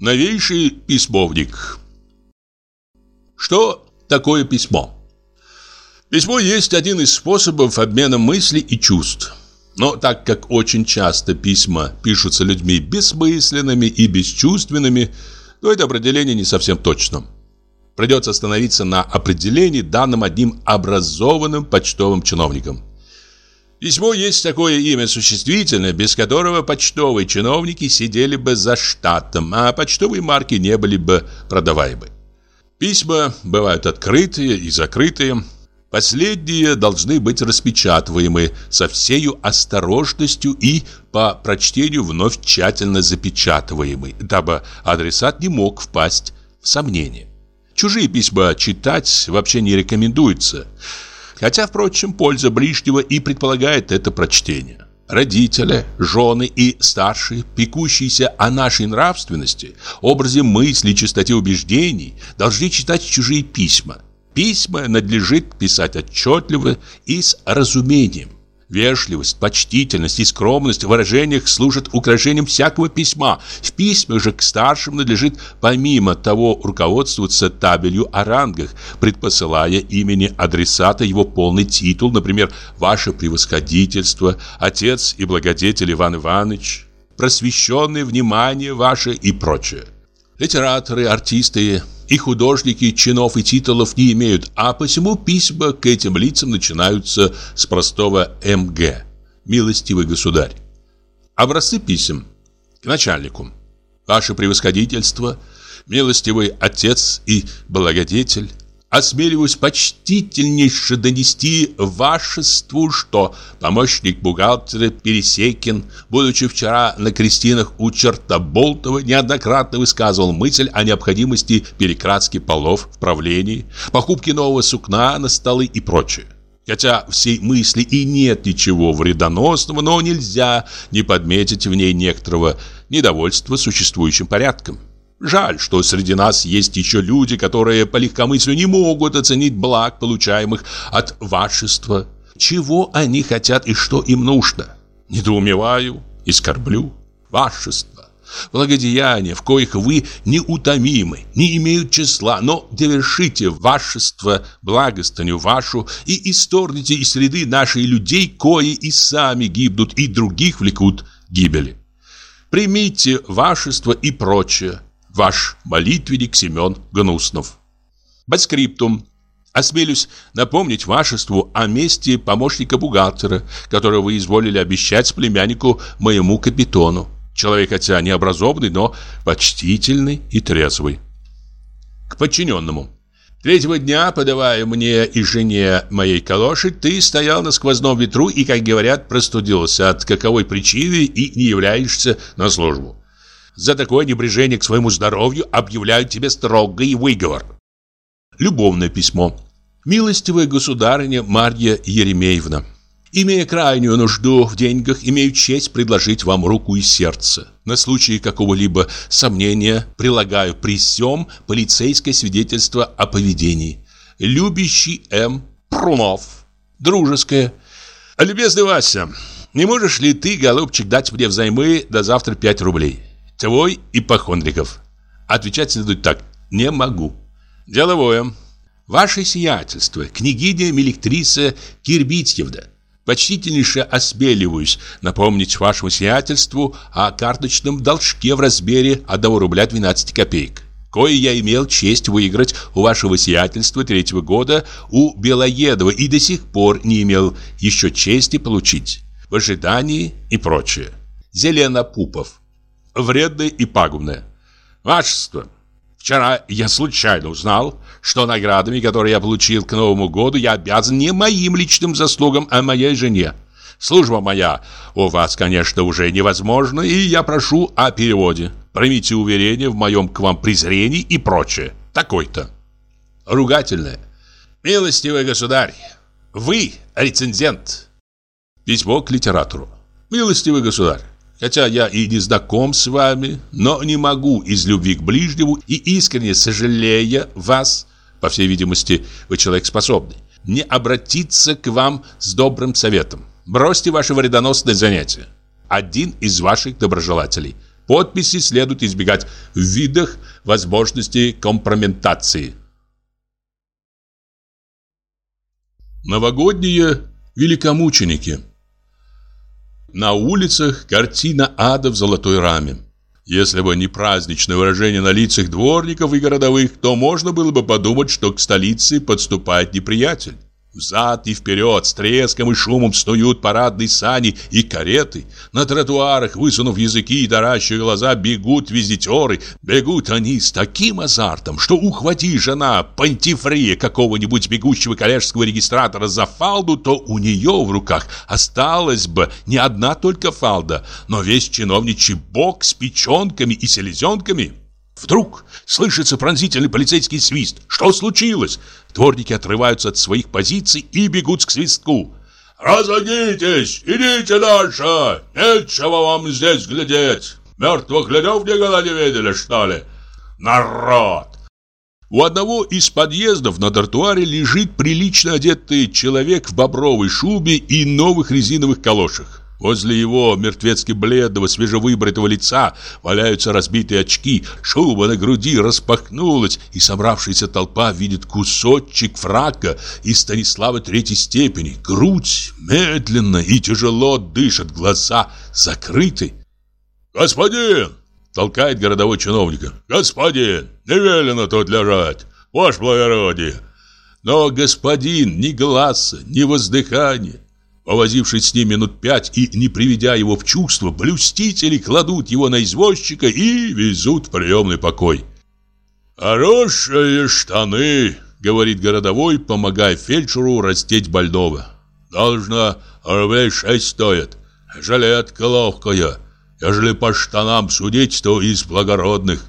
Новейший письмовник. Что такое письмо? Письмо есть один из способов обмена мыслей и чувств. Но так как очень часто письма пишутся людьми бессмысленными и бесчувственными, то это определение не совсем точно. Придется остановиться на определении, данном одним образованным почтовым чиновником. Письмо есть такое имя существительное, без которого почтовые чиновники сидели бы за штатом, а почтовые марки не были бы продаваемы. Письма бывают открытые и закрытые, Последние должны быть распечатываемы со всею осторожностью и по прочтению вновь тщательно запечатываемы, дабы адресат не мог впасть в сомнение. Чужие письма читать вообще не рекомендуется, хотя, впрочем, польза ближнего и предполагает это прочтение. Родители, жены и старшие, пекущиеся о нашей нравственности, образе мысли, чистоте убеждений, должны читать чужие письма – Письма надлежит писать отчетливо и с разумением. Вежливость, почтительность и скромность в выражениях служат украшением всякого письма. В письме же к старшим надлежит помимо того руководствоваться табелью о рангах, предпосылая имени адресата его полный титул, например, «Ваше превосходительство», «Отец и благодетель Иван Иванович», «Просвещенное внимание ваше» и прочее. Литераторы, артисты и художники чинов и титулов не имеют, а посему письма к этим лицам начинаются с простого МГ «Милостивый государь». Образцы писем к начальнику. Ваше превосходительство, милостивый отец и благодетель, осмеливаюсь почтительнейше донести вашеству, что помощник бухгалтера Пересекин, будучи вчера на крестинах у Чертоболтова, неоднократно высказывал мысль о необходимости перекратки полов в правлении, покупки нового сукна на столы и прочее. Хотя всей мысли и нет ничего вредоносного, но нельзя не подметить в ней некоторого недовольства существующим порядком. Жаль, что среди нас есть еще люди, которые по легкомыслию не могут оценить благ, получаемых от вашества. Чего они хотят и что им нужно? Недоумеваю и скорблю. Вашество. Благодеяния, в коих вы неутомимы, не имеют числа, но довершите вашество, благостыню вашу и исторните из среды нашей людей, кои и сами гибнут, и других влекут гибели. Примите вашество и прочее, Ваш молитвенник Семен Гнуснов. Подскриптум. Осмелюсь напомнить вашеству о месте помощника бухгалтера, которого вы изволили обещать племяннику моему капитону. Человек хотя не образованный, но почтительный и трезвый. К подчиненному. Третьего дня, подавая мне и жене моей калоши, ты стоял на сквозном ветру и, как говорят, простудился, от каковой причины и не являешься на службу. За такое небрежение к своему здоровью объявляют тебе строгий выговор. Любовное письмо. Милостивая государыня Марья Еремеевна, имея крайнюю нужду в деньгах, имею честь предложить вам руку и сердце. На случай какого-либо сомнения прилагаю при всем полицейское свидетельство о поведении. Любящий М. Прунов. Дружеское. Любезный Вася, не можешь ли ты, голубчик, дать мне взаймы до завтра 5 рублей? Твой ипохондриков. Отвечать следует так. Не могу. Деловое. Ваше сиятельство, княгиня Мелектриса Кирбитьевна. Почтительнейше осмеливаюсь напомнить вашему сиятельству о карточном должке в размере 1 рубля 12 копеек. Кое я имел честь выиграть у вашего сиятельства третьего года у Белоедова и до сих пор не имел еще чести получить. В ожидании и прочее. Зеленопупов вредное и пагубное. Вашество, вчера я случайно узнал, что наградами, которые я получил к Новому году, я обязан не моим личным заслугам, а моей жене. Служба моя у вас, конечно, уже невозможна, и я прошу о переводе. Примите уверение в моем к вам презрении и прочее. Такой-то. Ругательное. Милостивый государь, вы рецензент. Письмо к литератору. Милостивый государь, Хотя я и не знаком с вами, но не могу из любви к ближнему и искренне сожалея вас, по всей видимости, вы человек способный, не обратиться к вам с добрым советом. Бросьте ваши вредоносные занятия. Один из ваших доброжелателей. Подписи следует избегать в видах возможности компрометации. Новогодние великомученики На улицах картина ада в золотой раме. Если бы не праздничное выражение на лицах дворников и городовых, то можно было бы подумать, что к столице подступает неприятель. Взад и вперед с треском и шумом снуют парадные сани и кареты. На тротуарах, высунув языки и таращив глаза, бегут визитеры. Бегут они с таким азартом, что ухвати жена пантифрия какого-нибудь бегущего коллежского регистратора за фалду, то у нее в руках осталась бы не одна только фалда, но весь чиновничий бок с печенками и селезенками. Вдруг слышится пронзительный полицейский свист. Что случилось? Дворники отрываются от своих позиций и бегут к свистку. «Разойдитесь! Идите дальше! Нечего вам здесь глядеть! Мертвых глядев никогда не видели, что ли? Народ!» У одного из подъездов на тротуаре лежит прилично одетый человек в бобровой шубе и новых резиновых калошах. Возле его мертвецки бледного, свежевыбритого лица валяются разбитые очки, шуба на груди распахнулась, и собравшаяся толпа видит кусочек фрака из Станислава третьей степени. Грудь медленно и тяжело дышит, глаза закрыты. «Господин!» — толкает городовой чиновника. «Господин! Не велено тут лежать! Ваше благородие!» Но господин ни глаза, ни воздыхания Повозившись с ним минут пять и не приведя его в чувство, блюстители кладут его на извозчика и везут в приемный покой. «Хорошие штаны», — говорит городовой, помогая фельдшеру растеть больного. «Должно рублей шесть стоит. Жилетка ловкая. Ежели по штанам судить, то из благородных».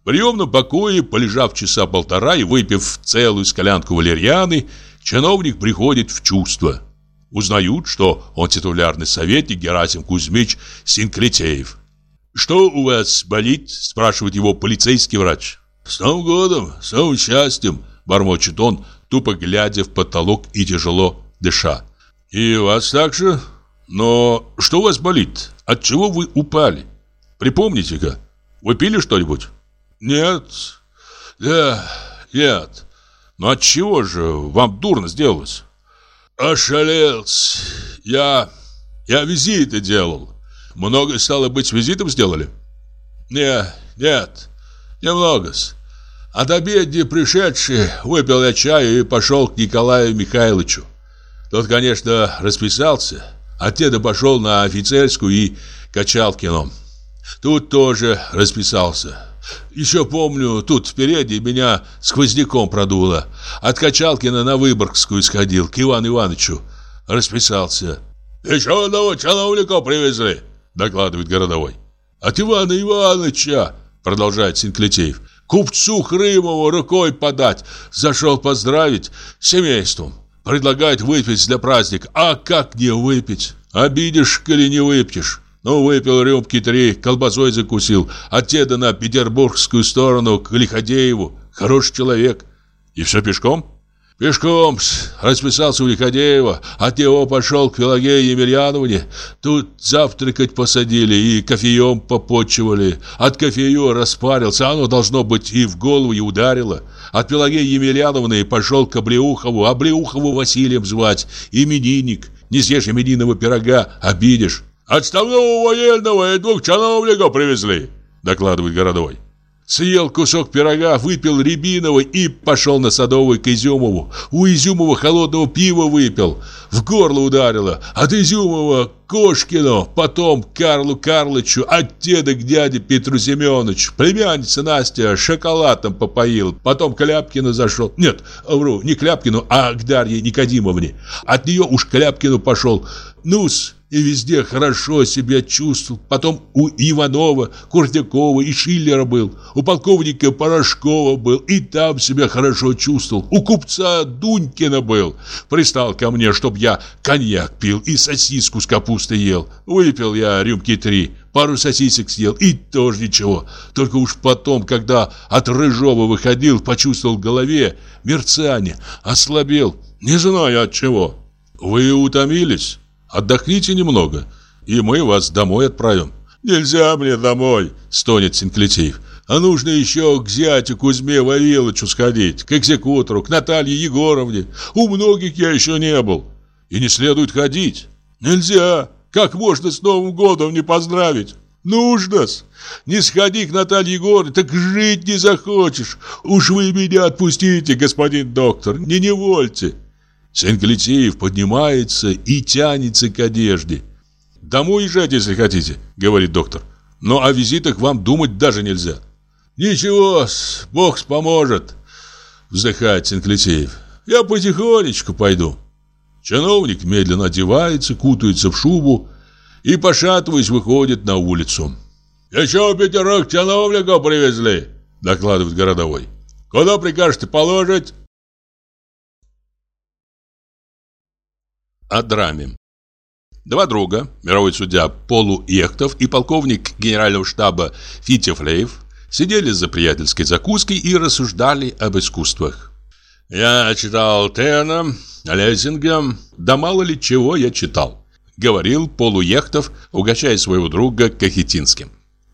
В приемном покое, полежав часа полтора и выпив целую склянку валерьяны, чиновник приходит в чувство. Узнают, что он титулярный советник Герасим Кузьмич Синклитеев. «Что у вас болит?» – спрашивает его полицейский врач. «С Новым годом, с новым счастьем!» – бормочет он, тупо глядя в потолок и тяжело дыша. «И вас также? Но что у вас болит? От чего вы упали? Припомните-ка, вы пили что-нибудь?» «Нет, да, нет. Но от чего же вам дурно сделалось?» Ошалел. Я... я визиты делал. Много, стало быть, визитов сделали? Не, нет, немного. От обедни пришедший выпил я чаю и пошел к Николаю Михайловичу. Тот, конечно, расписался. Отеда пошел на офицерскую и Качалкину. Тут тоже расписался. Еще помню, тут впереди меня сквозняком продуло. От Качалкина на Выборгскую сходил, к Ивану Ивановичу. Расписался. «Еще одного чиновника привезли», — докладывает городовой. «От Ивана Ивановича», — продолжает Синклетеев. «Купцу Хрымову рукой подать. Зашел поздравить семейством. Предлагает выпить для праздника. А как не выпить? Обидишь, коли не выпьешь». Ну, выпил рюмки три, колбасой закусил. От деда на петербургскую сторону к Лиходееву. Хороший человек. И все пешком? Пешком расписался у Лиходеева. От него пошел к Пелагее Емельяновне. Тут завтракать посадили и кофеем попочивали. От кофею распарился. Оно должно быть и в голову и ударило. От Пелагеи Емельяновны пошел к Облеухову. Облеухову Василием звать. Именинник. Не съешь именинного пирога, обидишь. Отставного военного и двух чиновников привезли, докладывает городовой. Съел кусок пирога, выпил рябинового и пошел на Садовый к Изюмову. У Изюмова холодного пива выпил. В горло ударило. От Изюмова Кошкину, потом Карлу Карлычу, от деда к дяде Петру Семеновичу. Племянница Настя шоколадом попоил. Потом Кляпкину зашел. Нет, вру, не Кляпкину, а к Дарье Никодимовне. От нее уж Кляпкину пошел. Ну-с, и везде хорошо себя чувствовал. Потом у Иванова, Куртякова и Шиллера был, у полковника Порошкова был, и там себя хорошо чувствовал. У купца Дунькина был. Пристал ко мне, чтоб я коньяк пил и сосиску с капустой ел. Выпил я рюмки три, пару сосисок съел, и тоже ничего. Только уж потом, когда от Рыжова выходил, почувствовал в голове мерцание, ослабел, не знаю от чего. Вы утомились? Отдохните немного, и мы вас домой отправим. Нельзя мне домой, стонет Синклитив. А нужно еще к зятю Кузьме Вавиловичу сходить, к экзекутору, к Наталье Егоровне. У многих я еще не был. И не следует ходить. Нельзя. Как можно с Новым годом не поздравить? Нужно-с. Не сходи к Наталье Егоровне, так жить не захочешь. Уж вы меня отпустите, господин доктор, не невольте. Сенклитеев поднимается и тянется к одежде. «Домой езжайте, если хотите», — говорит доктор. «Но о визитах вам думать даже нельзя». «Ничего, Бог поможет», — вздыхает Сенклитеев. «Я потихонечку пойду». Чиновник медленно одевается, кутается в шубу и, пошатываясь, выходит на улицу. «Еще пятерых чиновников привезли», — докладывает городовой. «Куда прикажете положить?» О драме. Два друга, мировой судья Полу Ехтов и полковник генерального штаба Фитьев-Леев, сидели за приятельской закуской и рассуждали об искусствах. «Я читал Тена, Лессинга, да мало ли чего я читал», говорил Полу Ехтов, угощая своего друга Кахетинским.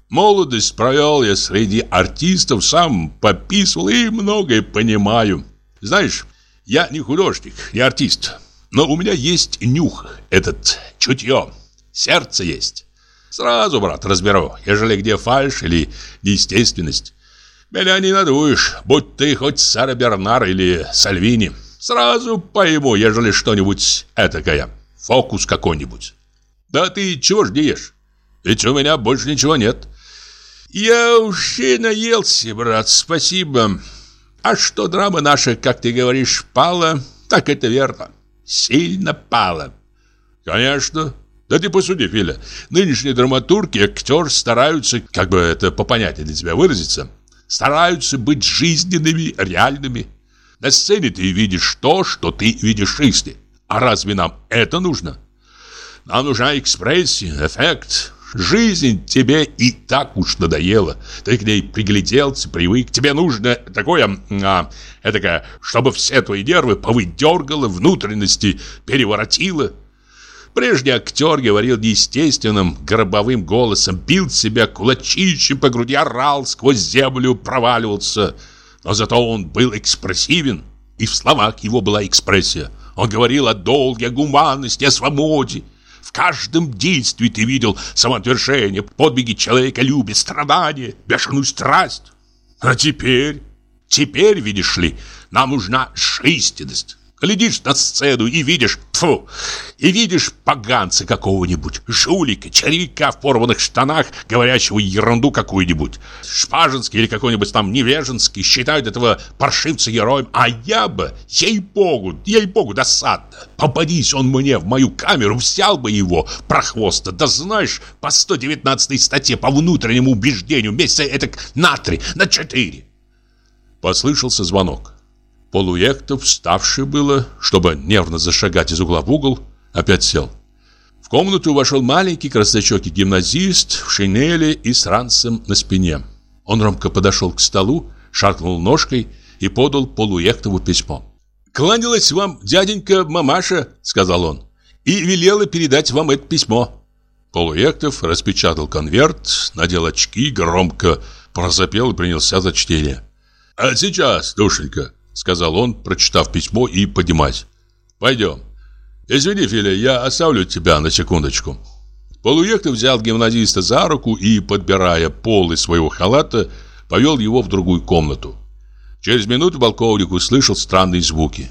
«Молодость провел я среди артистов, сам пописывал и многое понимаю. Знаешь, я не художник, я артист». Но у меня есть нюх, этот чутье, сердце есть. Сразу, брат, разберу, ежели где фальшь или неестественность. Меня не надуешь, будь ты хоть Сара Бернар или Сальвини. Сразу пойму, ежели что-нибудь этакое, фокус какой-нибудь. Да ты чего ждешь? Ведь у меня больше ничего нет. Я уж и наелся, брат, спасибо. А что драма наша, как ты говоришь, пала, так это верно сильно пало. Конечно. Да ты посуди, Филя. Нынешние драматурги, актер стараются, как бы это по понятию для тебя выразиться, стараются быть жизненными, реальными. На сцене ты видишь то, что ты видишь в жизни. А разве нам это нужно? Нам нужна экспрессия, эффект, Жизнь тебе и так уж надоела. Ты к ней пригляделся, привык. Тебе нужно такое, а, этакое, чтобы все твои нервы повыдергало, внутренности переворотило. Прежний актер говорил неестественным, гробовым голосом, бил себя кулачищем по груди, орал, сквозь землю проваливался. Но зато он был экспрессивен, и в словах его была экспрессия. Он говорил о долге, о гуманности, о свободе каждом действии ты видел самоотвержение, подвиги человека, любит, страдания, бешеную страсть. А теперь, теперь, видишь ли, нам нужна жизненность. Глядишь на сцену и видишь, фу, и видишь поганца какого-нибудь, жулика, червяка в порванных штанах, говорящего ерунду какую-нибудь. Шпажинский или какой-нибудь там Невежинский считают этого паршивца героем, а я бы, ей-богу, ей-богу, досадно. Попадись он мне в мою камеру, взял бы его, прохвоста, да знаешь, по 119 статье по внутреннему убеждению, месяца это на три, на четыре. Послышался звонок. Полуектов, вставший было, чтобы нервно зашагать из угла в угол, опять сел. В комнату вошел маленький краснощекий гимназист в шинели и с ранцем на спине. Он ромко подошел к столу, шаркнул ножкой и подал Полуектову письмо. «Кланялась вам дяденька мамаша», — сказал он, — «и велела передать вам это письмо». Полуектов распечатал конверт, надел очки, громко прозапел и принялся за чтение. «А сейчас, душенька», Сказал он, прочитав письмо и поднимаясь. Пойдем. Извини, Филя, я оставлю тебя на секундочку. Полуехтов взял гимназиста за руку и, подбирая полы своего халата, повел его в другую комнату. Через минуту полковник услышал странные звуки.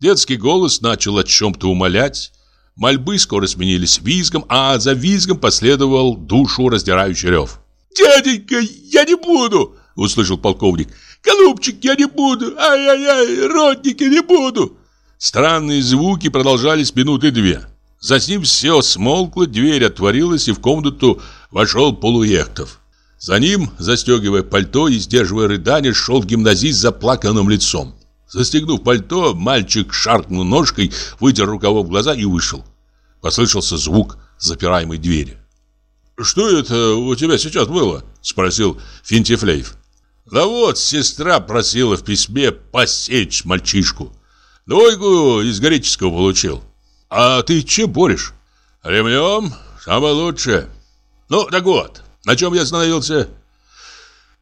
Детский голос начал о чем-то умолять. Мольбы скоро сменились визгом, а за визгом последовал душу раздирающий рев. «Дяденька, я не буду!» — услышал полковник. Голубчик, я не буду! Ай-яй-яй, родники, не буду!» Странные звуки продолжались минуты две. Затем все смолкло, дверь отворилась, и в комнату вошел Полуехтов. За ним, застегивая пальто и сдерживая рыдание, шел гимназист с заплаканным лицом. Застегнув пальто, мальчик шаркнул ножкой, вытер рукавом глаза и вышел. Послышался звук запираемой двери. «Что это у тебя сейчас было?» – спросил Финтифлеев. Да вот, сестра просила в письме посечь мальчишку. Двойку из греческого получил. А ты чем борешь? Ремнем? Самое лучшее. Ну, так вот, на чем я остановился?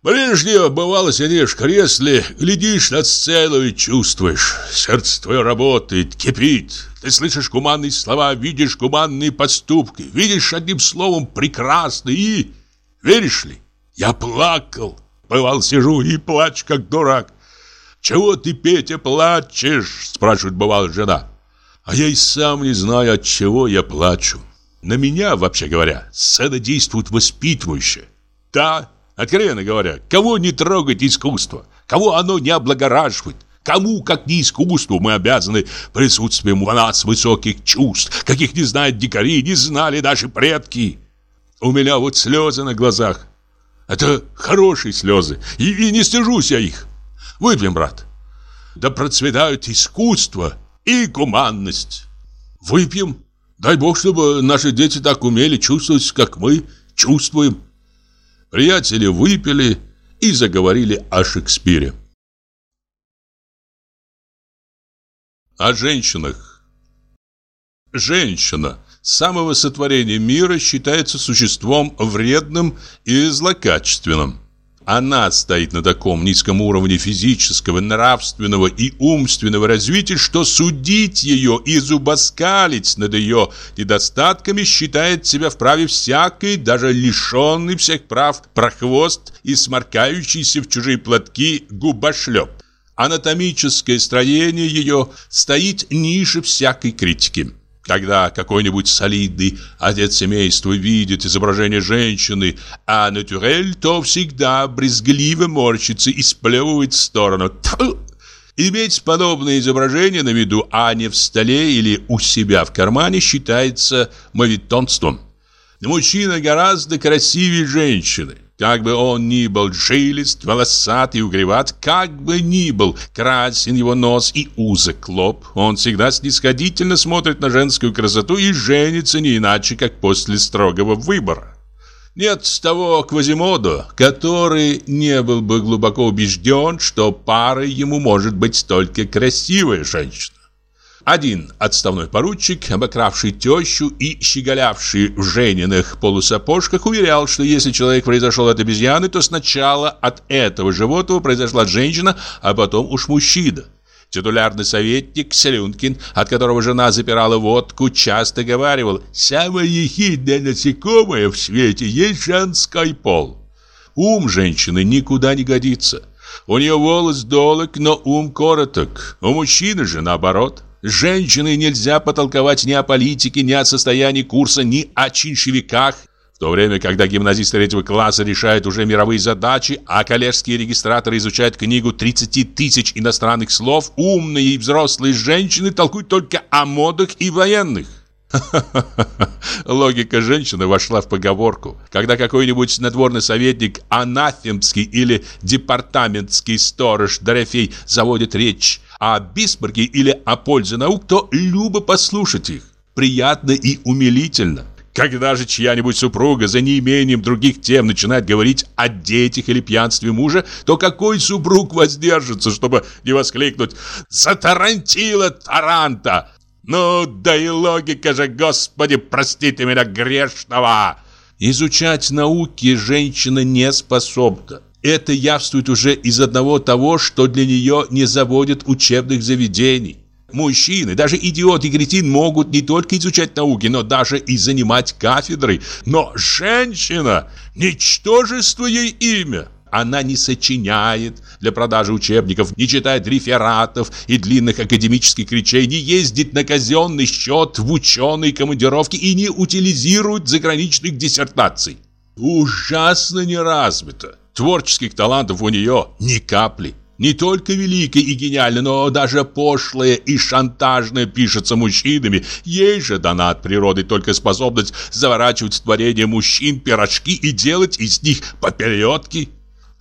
Прежде, бывало, сидишь в кресле, глядишь на сцену и чувствуешь. Сердце твое работает, кипит. Ты слышишь гуманные слова, видишь гуманные поступки, видишь, одним словом, прекрасно и... Веришь ли? Я плакал. Бывал, сижу и плачу, как дурак. «Чего ты, Петя, плачешь?» Спрашивает, бывала жена. А я и сам не знаю, от чего я плачу. На меня, вообще говоря, сцена действует воспитывающе. Да, Откровенно говоря, кого не трогать искусство? Кого оно не облагораживает? Кому, как не искусству, мы обязаны присутствием у нас высоких чувств, каких не знают дикари, не знали наши предки? У меня вот слезы на глазах. Это хорошие слезы, и, и не стыжусь я их. Выпьем, брат. Да процветают искусство и гуманность. Выпьем. Дай Бог, чтобы наши дети так умели чувствовать, как мы чувствуем. Приятели выпили и заговорили о Шекспире. О женщинах. Женщина с самого сотворения мира считается существом вредным и злокачественным. Она стоит на таком низком уровне физического, нравственного и умственного развития, что судить ее и зубоскалить над ее недостатками считает себя вправе всякой, даже лишенный всех прав, прохвост и сморкающийся в чужие платки губошлеп. Анатомическое строение ее стоит ниже всякой критики. Когда какой-нибудь солидный отец семейства видит изображение женщины, а натюрель, то всегда брезгливо морщится и сплевывает в сторону. Тьфу! Иметь подобное изображение на виду, а не в столе или у себя в кармане, считается мавитонством. Мужчина гораздо красивее женщины. Как бы он ни был жилист, волосат и угреват, как бы ни был красен его нос и узок лоб, он всегда снисходительно смотрит на женскую красоту и женится не иначе, как после строгого выбора. Нет того Квазимодо, который не был бы глубоко убежден, что парой ему может быть только красивая женщина. Один отставной поручик, обокравший тещу и щеголявший в Жениных полусапожках, уверял, что если человек произошел от обезьяны, то сначала от этого животного произошла женщина, а потом уж мужчина. Титулярный советник Селюнкин, от которого жена запирала водку, часто говаривал «Самое ехидное насекомое в свете есть женский пол». Ум женщины никуда не годится. У нее волос долог, но ум короток. У мужчины же наоборот – с женщиной нельзя потолковать ни о политике, ни о состоянии курса, ни о чиншевиках. В то время, когда гимназисты третьего класса решают уже мировые задачи, а коллежские регистраторы изучают книгу 30 тысяч иностранных слов, умные и взрослые женщины толкуют только о модах и военных. Логика женщины вошла в поговорку. Когда какой-нибудь надворный советник, анафемский или департаментский сторож Дорофей заводит речь о Бисмарке или о пользе наук, то любо послушать их. Приятно и умилительно. Когда же чья-нибудь супруга за неимением других тем начинает говорить о детях или пьянстве мужа, то какой супруг воздержится, чтобы не воскликнуть «Затарантила Таранта!» Ну, да и логика же, Господи, простите меня грешного! Изучать науки женщина не способна. Это явствует уже из одного того, что для нее не заводят учебных заведений. Мужчины, даже идиот и кретин могут не только изучать науки, но даже и занимать кафедры. Но женщина – ничтожество ей имя. Она не сочиняет для продажи учебников, не читает рефератов и длинных академических речей, не ездит на казенный счет в ученые командировки и не утилизирует заграничных диссертаций. Ужасно неразвито. Творческих талантов у нее ни капли. Не только великое и гениальное, но даже пошлое и шантажное пишется мужчинами. Ей же дана от природы только способность заворачивать в творение мужчин пирожки и делать из них попередки.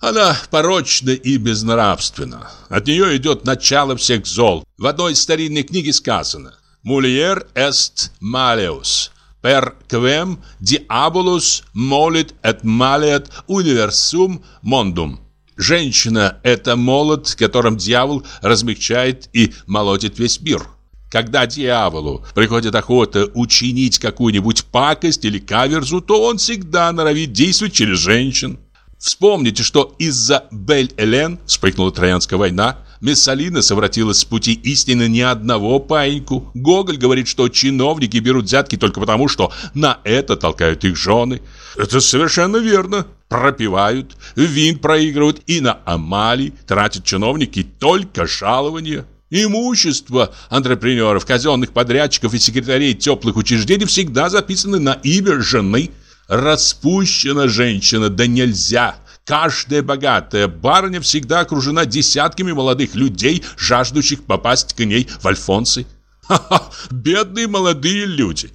Она порочна и безнравственна. От нее идет начало всех зол. В одной старинной книге сказано «Мульер est maleus, per quem diabolus molit et maleat universum mondum». Женщина – это молот, которым дьявол размягчает и молотит весь мир. Когда дьяволу приходит охота учинить какую-нибудь пакость или каверзу, то он всегда норовит действовать через женщин. Вспомните, что из-за Бель-Элен вспыхнула Троянская война, Мессалина совратила с пути истины ни одного паиньку. Гоголь говорит, что чиновники берут взятки только потому, что на это толкают их жены. Это совершенно верно. Пропивают, вин проигрывают и на Амали тратят чиновники только жалования. Имущество антрепренеров, казенных подрядчиков и секретарей теплых учреждений всегда записаны на имя жены. Распущена женщина, да нельзя. Каждая богатая барыня всегда окружена десятками молодых людей, жаждущих попасть к ней в альфонсы. Ха-ха, бедные молодые люди.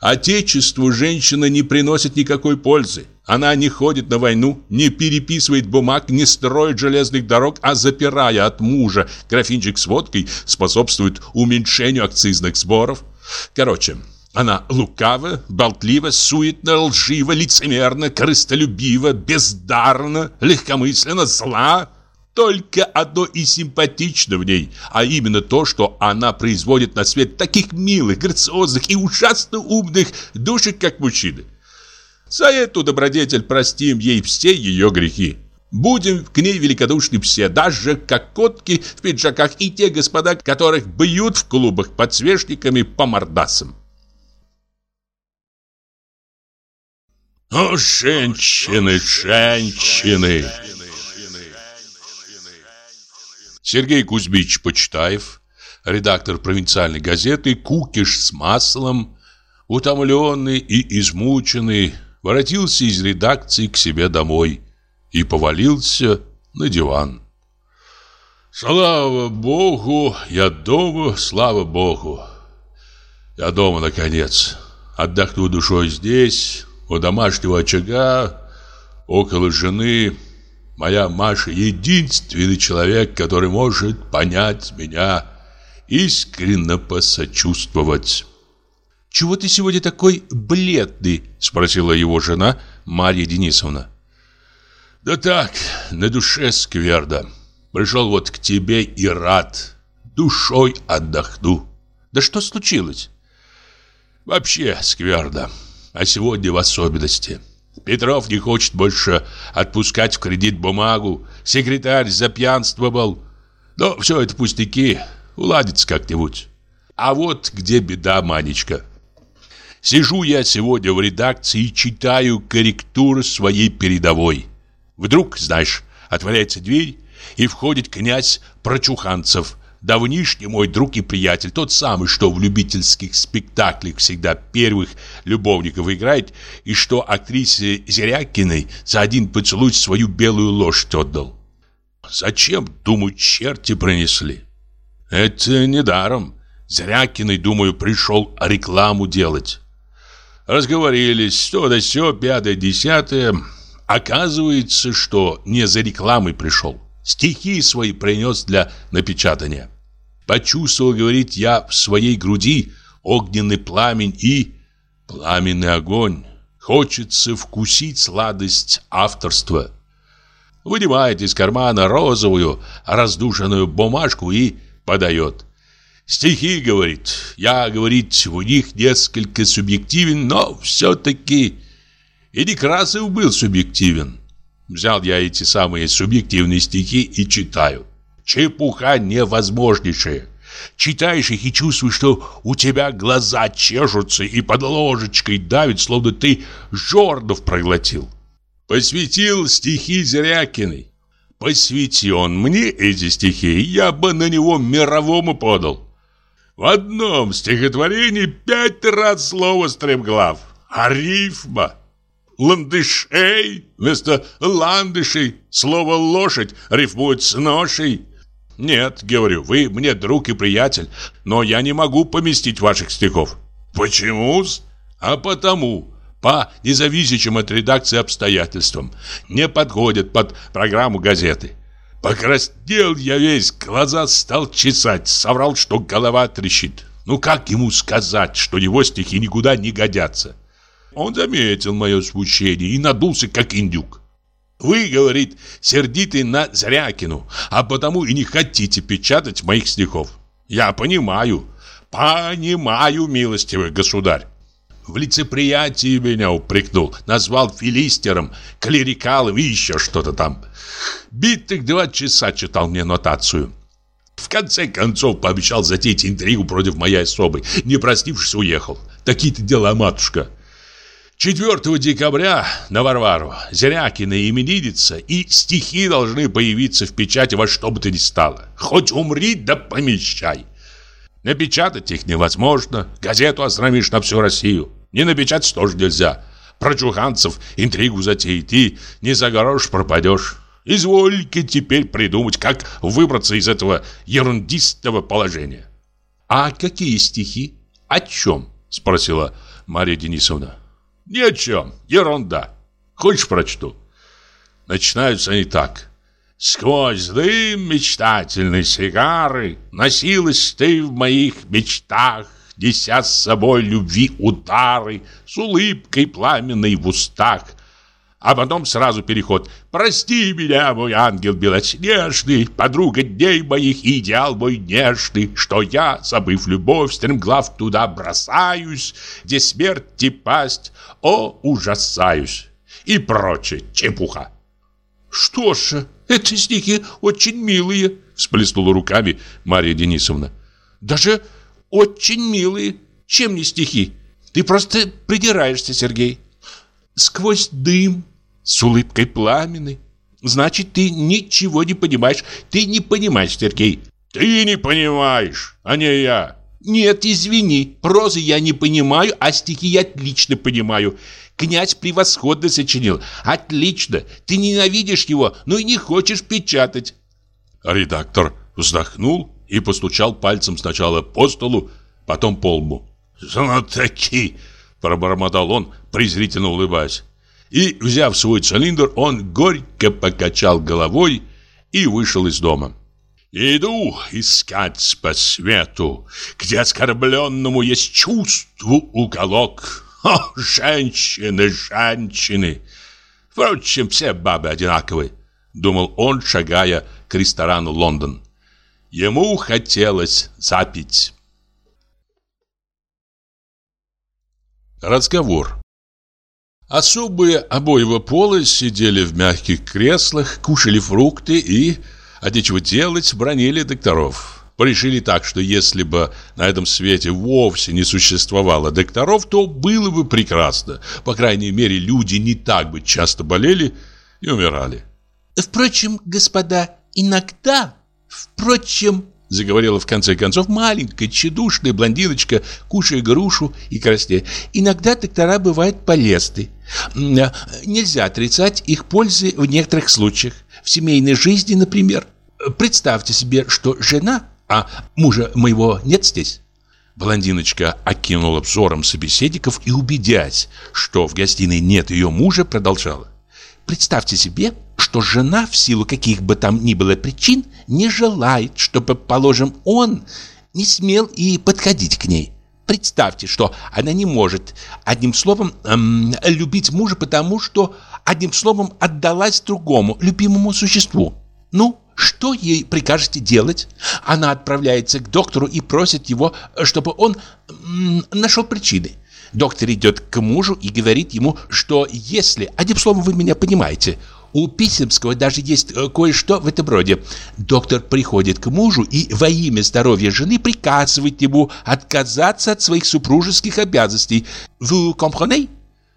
Отечеству женщина не приносит никакой пользы. Она не ходит на войну, не переписывает бумаг, не строит железных дорог, а запирая от мужа графинчик с водкой, способствует уменьшению акцизных сборов. Короче, она лукава, болтлива, суетна, лжива, лицемерна, корыстолюбива, бездарна, легкомысленно, зла. Только одно и симпатично в ней, а именно то, что она производит на свет таких милых, грациозных и ужасно умных душек, как мужчины. За эту добродетель простим ей все ее грехи. Будем к ней великодушны все, даже как котки в пиджаках и те господа, которых бьют в клубах подсвечниками по мордасам. О, женщины, женщины! Сергей Кузьмич Почтаев, редактор провинциальной газеты «Кукиш с маслом», утомленный и измученный, воротился из редакции к себе домой и повалился на диван. «Слава Богу, я дома, слава Богу! Я дома, наконец. Отдохну душой здесь, у домашнего очага, около жены. Моя Маша единственный человек, который может понять меня, искренне посочувствовать. «Чего ты сегодня такой бледный?» – спросила его жена Марья Денисовна. «Да так, на душе скверда. Пришел вот к тебе и рад. Душой отдохну». «Да что случилось?» «Вообще скверда а сегодня в особенности. Петров не хочет больше отпускать в кредит бумагу, секретарь запьянствовал. Но все это пустяки, уладится как-нибудь. А вот где беда, Манечка. Сижу я сегодня в редакции и читаю корректуру своей передовой. Вдруг, знаешь, отворяется дверь, и входит князь Прочуханцев давнишний мой друг и приятель, тот самый, что в любительских спектаклях всегда первых любовников играет, и что актрисе Зерякиной за один поцелуй свою белую лошадь отдал. Зачем, думаю, черти пронесли? Это недаром. Зрякиной, думаю, пришел рекламу делать. Разговорились, то да сё, пятое, десятое. Оказывается, что не за рекламой пришел. Стихи свои принес для напечатания. Почувствовал, говорит, я в своей груди огненный пламень и пламенный огонь. Хочется вкусить сладость авторства. Вынимает из кармана розовую раздушенную бумажку и подает. Стихи, говорит, я, говорит, в них несколько субъективен, но все-таки и Некрасов был субъективен. Взял я эти самые субъективные стихи и читаю. Чепуха невозможнейшая. Читаешь их и чувствуешь, что у тебя глаза чешутся и под ложечкой давит, словно ты жордов проглотил. Посвятил стихи Зрякиной. Посвяти он мне эти стихи, я бы на него мировому подал. В одном стихотворении пять раз слово стремглав, а рифма ландышей вместо ландышей. Слово «лошадь» рифмует с ношей. Нет, говорю, вы мне друг и приятель, но я не могу поместить ваших стихов. почему? А потому, по независящим от редакции обстоятельствам, не подходят под программу газеты. Покраснел я весь, глаза стал чесать, соврал, что голова трещит. Ну как ему сказать, что его стихи никуда не годятся? Он заметил мое смущение и надулся, как индюк. Вы, говорит, сердиты на Зрякину, а потому и не хотите печатать моих стихов. Я понимаю. Понимаю, милостивый государь. В лицеприятии меня упрекнул, назвал филистером, клерикалом и еще что-то там. Битых два часа читал мне нотацию. В конце концов пообещал затеять интригу против моей особы. Не простившись, уехал. Такие-то дела, матушка. 4 декабря на Варвару Зрякина именинница и стихи должны появиться в печати во что бы то ни стало. Хоть умри, да помещай. Напечатать их невозможно. Газету остромишь на всю Россию. Не напечатать тоже нельзя. Про чуханцев интригу затеять и не за пропадешь. Извольте теперь придумать, как выбраться из этого ерундистого положения. А какие стихи? О чем? Спросила Мария Денисовна. Ни о чем, ерунда. Хочешь прочту? Начинаются они так. Сквозь дым мечтательной сигары Носилась ты в моих мечтах, Неся с собой любви удары, С улыбкой пламенной в устах. А потом сразу переход. Прости меня, мой ангел белоснежный, Подруга дней моих идеал мой нежный, Что я, забыв любовь, стремглав туда бросаюсь, Где смерть и пасть, о, ужасаюсь. И прочее, чепуха. Что ж, эти стихи очень милые, всплеснула руками Мария Денисовна. Даже очень милые. Чем не стихи? Ты просто придираешься, Сергей. Сквозь дым, с улыбкой пламенной. Значит, ты ничего не понимаешь. Ты не понимаешь, Сергей. Ты не понимаешь, а не я. Нет, извини, прозы я не понимаю, а стихи я отлично понимаю. Князь превосходно сочинил. Отлично. Ты ненавидишь его, но и не хочешь печатать. Редактор вздохнул и постучал пальцем сначала по столу, потом по лбу. «Знатоки!» – пробормотал он, презрительно улыбаясь. И, взяв свой цилиндр, он горько покачал головой и вышел из дома. Иду искать по свету, где оскорбленному есть чувству уголок. О, женщины, женщины! Впрочем, все бабы одинаковые, думал он, шагая к ресторану «Лондон». Ему хотелось запить. Разговор Особые обоего пола сидели в мягких креслах, кушали фрукты и а нечего делать, бронили докторов. Порешили так, что если бы на этом свете вовсе не существовало докторов, то было бы прекрасно. По крайней мере, люди не так бы часто болели и умирали. Впрочем, господа, иногда, впрочем, заговорила в конце концов маленькая, тщедушная блондиночка, кушая грушу и краснея. Иногда доктора бывают полезны. Нельзя отрицать их пользы в некоторых случаях. В семейной жизни, например. Представьте себе, что жена, а мужа моего нет здесь. Блондиночка окинула взором собеседников и, убедясь, что в гостиной нет ее мужа, продолжала. Представьте себе, что жена в силу каких бы там ни было причин не желает, чтобы, положим, он не смел и подходить к ней. Представьте, что она не может, одним словом, эм, любить мужа, потому что, одним словом, отдалась другому, любимому существу. Ну, что ей прикажете делать? Она отправляется к доктору и просит его, чтобы он эм, нашел причины. Доктор идет к мужу и говорит ему, что если, одним словом, вы меня понимаете, у Писемского даже есть э, кое-что в этом роде. Доктор приходит к мужу и во имя здоровья жены приказывает ему отказаться от своих супружеских обязанностей. Вы comprenez?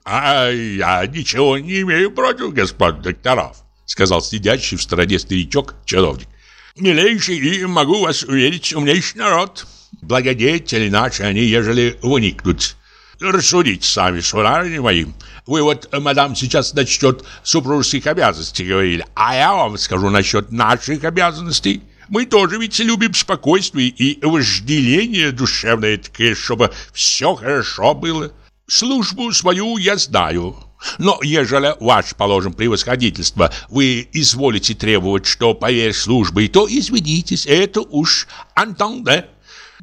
«А я ничего не имею против господ докторов», сказал сидящий в стороне старичок-чиновник. «Милейший, и могу вас уверить, умнейший народ. Благодетели наши они, ежели выникнут. Рассудите сами, сударыни мои. Вы вот, э, мадам, сейчас насчет супружеских обязанностей говорили, а я вам скажу насчет наших обязанностей. Мы тоже ведь любим спокойствие и вожделение душевное такое, чтобы все хорошо было. Службу свою я знаю. Но ежели ваше, положим, превосходительство, вы изволите требовать, что поверь службы, то извинитесь, это уж антонде.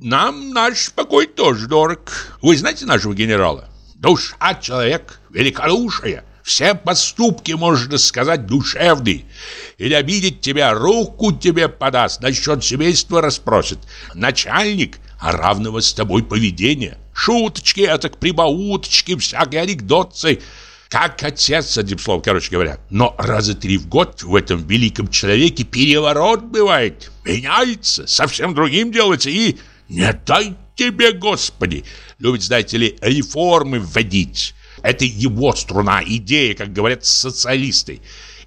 Нам наш покой тоже дорог. Вы знаете нашего генерала? Душа человек, великодушие. Все поступки, можно сказать, душевные. Или обидеть тебя, руку тебе подаст, насчет семейства расспросит. Начальник а равного с тобой поведения. Шуточки, а так прибауточки, всякие анекдотцы. Как отец, одним словом, короче говоря. Но раза три в год в этом великом человеке переворот бывает. Меняется, совсем другим делается и... Не дай тебе, Господи! Любит, знаете ли, реформы вводить. Это его струна, идея, как говорят социалисты.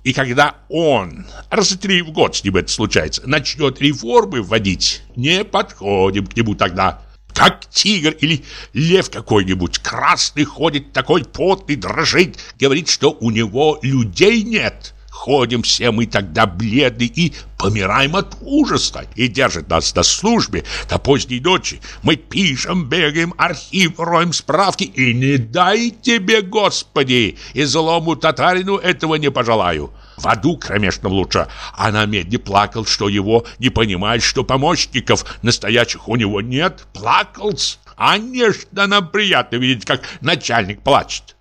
И когда он, раз три в год с ним это случается, начнет реформы вводить, не подходим к нему тогда. Как тигр или лев какой-нибудь, красный ходит такой потный, дрожит, говорит, что у него людей нет. Ходим все мы тогда бледные и помираем от ужаса. И держит нас на службе до поздней ночи. Мы пишем, бегаем, архив, роем справки. И не дай тебе, Господи, и злому татарину этого не пожелаю. В аду кромешном лучше. А на медне плакал, что его не понимает, что помощников настоящих у него нет. Плакал -с. А нежно нам приятно видеть, как начальник плачет.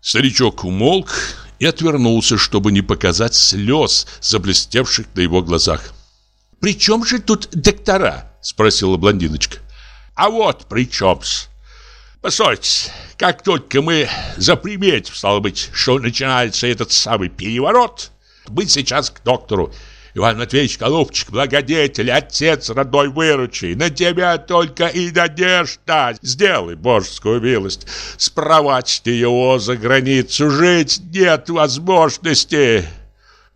Старичок умолк и отвернулся, чтобы не показать слез, заблестевших на его глазах. «При чем же тут доктора?» – спросила блондиночка. «А вот при чем-с. Постойте, как только мы заприметим, стало быть, что начинается этот самый переворот, мы сейчас к доктору Иван Матвеевич Голубчик, благодетель, отец родной выручи, на тебя только и надежда. Сделай божескую милость, спровадьте его за границу, жить нет возможности.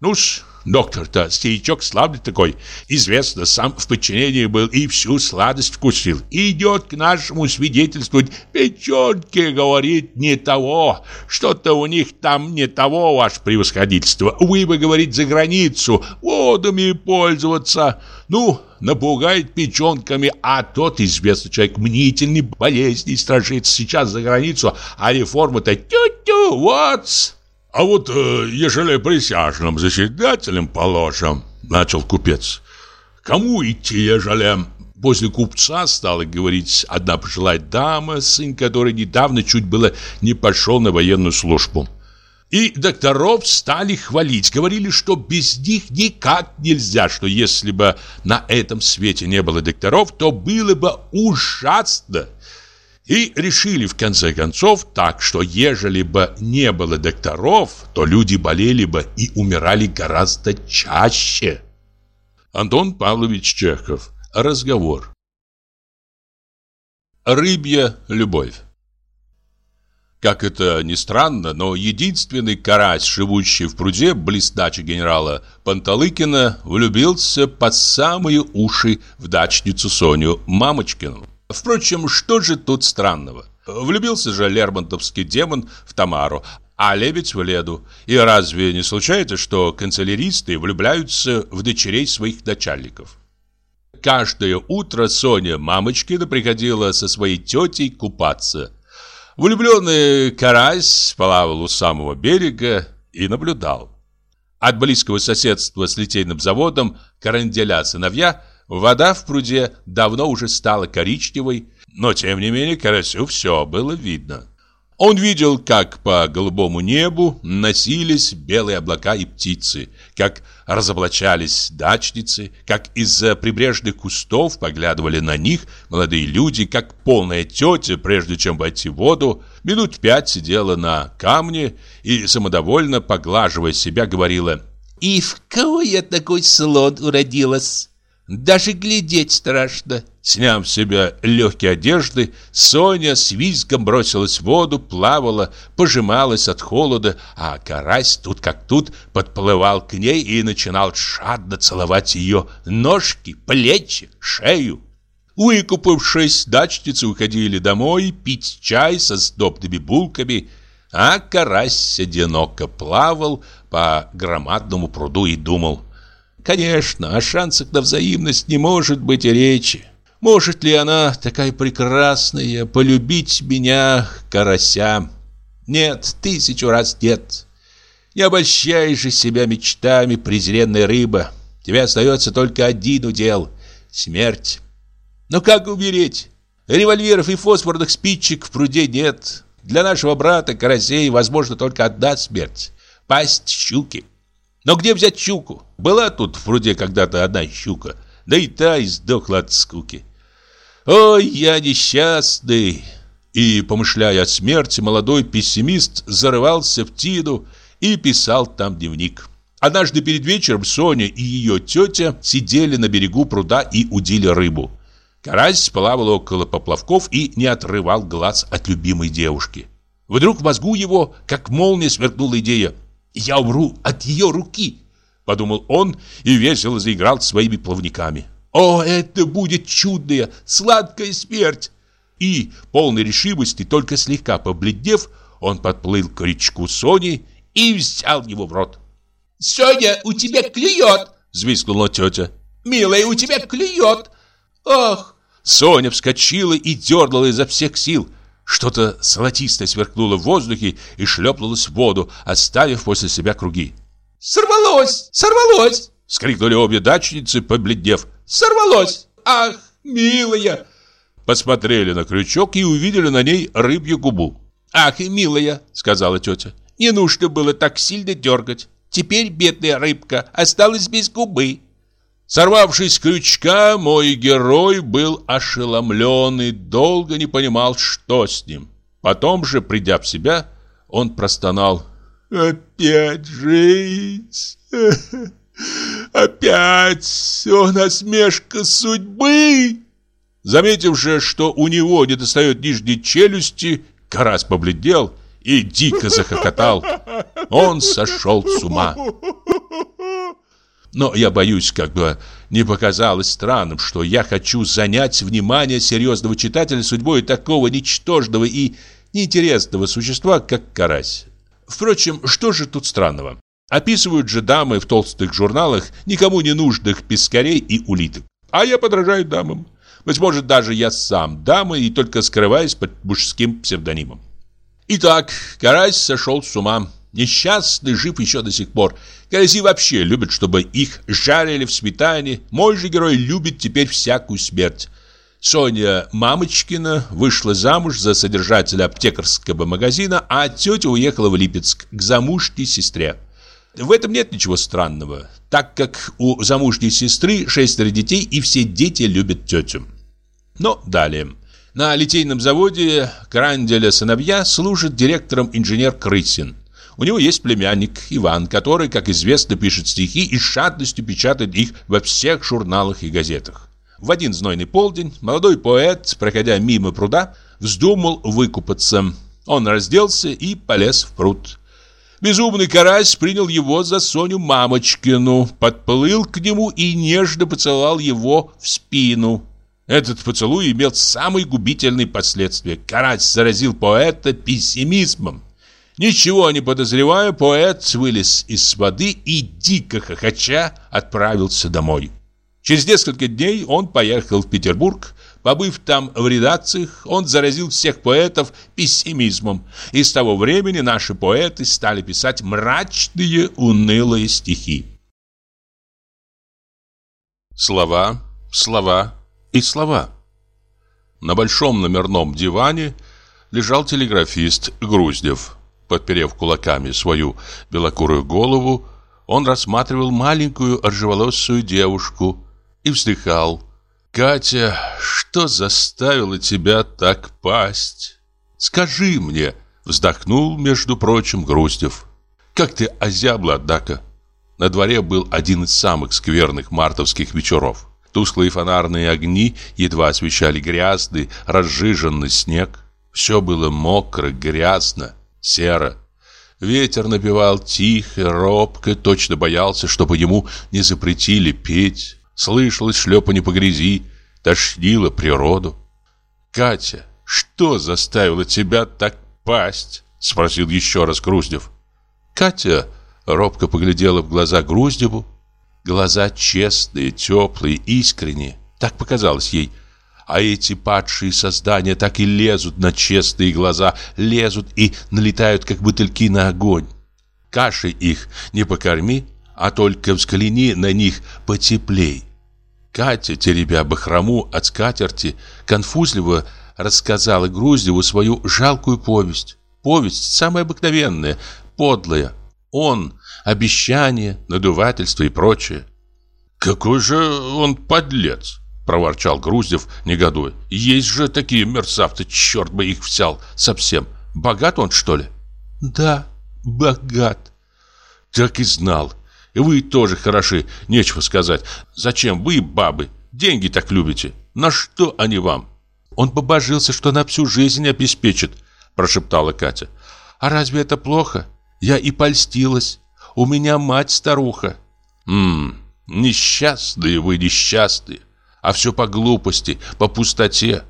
Ну-с, Доктор-то старичок славный такой. Известно, сам в подчинении был и всю сладость вкусил. идет к нашему свидетельствовать. Печенки, говорит, не того. Что-то у них там не того, ваше превосходительство. Вы бы, говорит, за границу водами пользоваться. Ну, напугает печенками, а тот известный человек мнительный, болезней страшится сейчас за границу, а реформа-то тю-тю, вот «А вот, э, ежели присяжным заседателем положим, — начал купец, — кому идти, ежели...» После купца стала говорить одна пожилая дама, сын которой недавно чуть было не пошел на военную службу. И докторов стали хвалить, говорили, что без них никак нельзя, что если бы на этом свете не было докторов, то было бы ужасно. И решили в конце концов так, что ежели бы не было докторов, то люди болели бы и умирали гораздо чаще. Антон Павлович Чехов. Разговор. Рыбья любовь. Как это ни странно, но единственный карась, живущий в пруде близ дачи генерала Панталыкина, влюбился под самые уши в дачницу Соню Мамочкину. Впрочем, что же тут странного? Влюбился же лермонтовский демон в Тамару, а лебедь в Леду. И разве не случается, что канцеляристы влюбляются в дочерей своих начальников? Каждое утро Соня Мамочкина приходила со своей тетей купаться. Влюбленный карась плавал у самого берега и наблюдал. От близкого соседства с литейным заводом Каранделя сыновья – Вода в пруде давно уже стала коричневой, но тем не менее карасю все было видно. Он видел, как по голубому небу носились белые облака и птицы, как разоблачались дачницы, как из-за прибрежных кустов поглядывали на них молодые люди, как полная тетя, прежде чем войти в воду, минут пять сидела на камне и, самодовольно поглаживая себя, говорила «И в кого я такой слон уродилась?» Даже глядеть страшно. Сняв с себя легкие одежды, Соня с визгом бросилась в воду, плавала, пожималась от холода, а карась тут как тут подплывал к ней и начинал жадно целовать ее ножки, плечи, шею. Выкупавшись, дачницы уходили домой пить чай со сдобными булками, а карась одиноко плавал по громадному пруду и думал, Конечно, о шансах на взаимность не может быть речи. Может ли она, такая прекрасная, полюбить меня, карася? Нет, тысячу раз нет. Не обольщай же себя мечтами, презренная рыба. Тебе остается только один удел — смерть. Но как умереть? Револьверов и фосфорных спичек в пруде нет. Для нашего брата Карасей возможно только одна смерть — пасть щуки. Но где взять щуку? Была тут в пруде когда-то одна щука, да и та издохла от скуки. Ой, я несчастный!» И, помышляя о смерти, молодой пессимист зарывался в Тиду и писал там дневник. Однажды перед вечером Соня и ее тетя сидели на берегу пруда и удили рыбу. Карась плавал около поплавков и не отрывал глаз от любимой девушки. Вдруг в мозгу его, как молния, сверкнула идея. «Я умру от ее руки!» Подумал он и весело заиграл своими плавниками. «О, это будет чудная, сладкая смерть!» И, полной решимости, только слегка побледнев, он подплыл к крючку Сони и взял его в рот. «Соня, у тебя клюет!» — взвизгнула тетя. «Милая, у тебя клюет! Ах!» Соня вскочила и дернула изо всех сил. Что-то золотистое сверкнуло в воздухе и шлепнулось в воду, оставив после себя круги. «Сорвалось! Сорвалось!» — скрикнули обе дачницы, побледнев. «Сорвалось! Ах, милая!» Посмотрели на крючок и увидели на ней рыбью губу. «Ах, милая!» — сказала тетя. «Не нужно было так сильно дергать. Теперь бедная рыбка осталась без губы». Сорвавшись с крючка, мой герой был ошеломлен и долго не понимал, что с ним. Потом же, придя в себя, он простонал «Опять жизнь! Опять о насмешка судьбы!» Заметивши, что у него не достает нижней челюсти, Карась побледнел и дико захохотал. Он сошел с ума. Но я боюсь, как бы не показалось странным, что я хочу занять внимание серьезного читателя судьбой такого ничтожного и неинтересного существа, как карась. Впрочем, что же тут странного? Описывают же дамы в толстых журналах никому не нужных пескарей и улиток. А я подражаю дамам. Быть может, даже я сам дама и только скрываюсь под мужским псевдонимом. Итак, Карась сошел с ума. Несчастный жив еще до сих пор. Караси вообще любят, чтобы их жарили в сметане. Мой же герой любит теперь всякую смерть. Соня Мамочкина вышла замуж за содержателя аптекарского магазина, а тетя уехала в Липецк к замужней сестре. В этом нет ничего странного, так как у замужней сестры шестеро детей и все дети любят тетю. Но далее. На литейном заводе Кранделя сыновья служит директором инженер Крысин. У него есть племянник Иван, который, как известно, пишет стихи и шатностью печатает их во всех журналах и газетах. В один знойный полдень молодой поэт, проходя мимо пруда, вздумал выкупаться. Он разделся и полез в пруд. Безумный карась принял его за Соню Мамочкину, подплыл к нему и нежно поцеловал его в спину. Этот поцелуй имел самые губительные последствия. Карась заразил поэта пессимизмом. Ничего не подозревая, поэт вылез из воды и, дико хохоча, отправился домой. Через несколько дней он поехал в Петербург. Побыв там в редакциях, он заразил всех поэтов пессимизмом. И с того времени наши поэты стали писать мрачные, унылые стихи. Слова, слова и слова. На большом номерном диване лежал телеграфист Груздев. Подперев кулаками свою белокурую голову, он рассматривал маленькую ржеволосую девушку и вздыхал. «Катя, что заставило тебя так пасть? Скажи мне!» Вздохнул, между прочим, Груздев. «Как ты озябла, однако!» На дворе был один из самых скверных мартовских вечеров. Тусклые фонарные огни едва освещали грязный, разжиженный снег. Все было мокро, грязно серо. Ветер напевал тихо, робко, точно боялся, чтобы ему не запретили петь. Слышалось шлепанье по грязи, тошнило природу. «Катя, что заставило тебя так пасть?» Спросил еще раз Груздев. Катя робко поглядела в глаза Груздеву. Глаза честные, теплые, искренние. Так показалось ей – а эти падшие создания так и лезут на честные глаза, лезут и налетают, как бутыльки на огонь. Кашей их не покорми, а только взгляни на них потеплей. Катя, теребя бахрому от скатерти, конфузливо рассказала Груздеву свою жалкую повесть. Повесть самая обыкновенная, подлая. Он, обещание, надувательство и прочее. «Какой же он подлец!» Проворчал Груздев, негодуя Есть же такие мерзавцы, черт бы их взял Совсем, богат он что ли? Да, богат Так и знал И вы тоже хороши, нечего сказать Зачем вы, бабы, деньги так любите? На что они вам? Он побожился, что на всю жизнь обеспечит Прошептала Катя А разве это плохо? Я и польстилась У меня мать старуха Ммм, несчастные вы, несчастные. А все по глупости, по пустоте.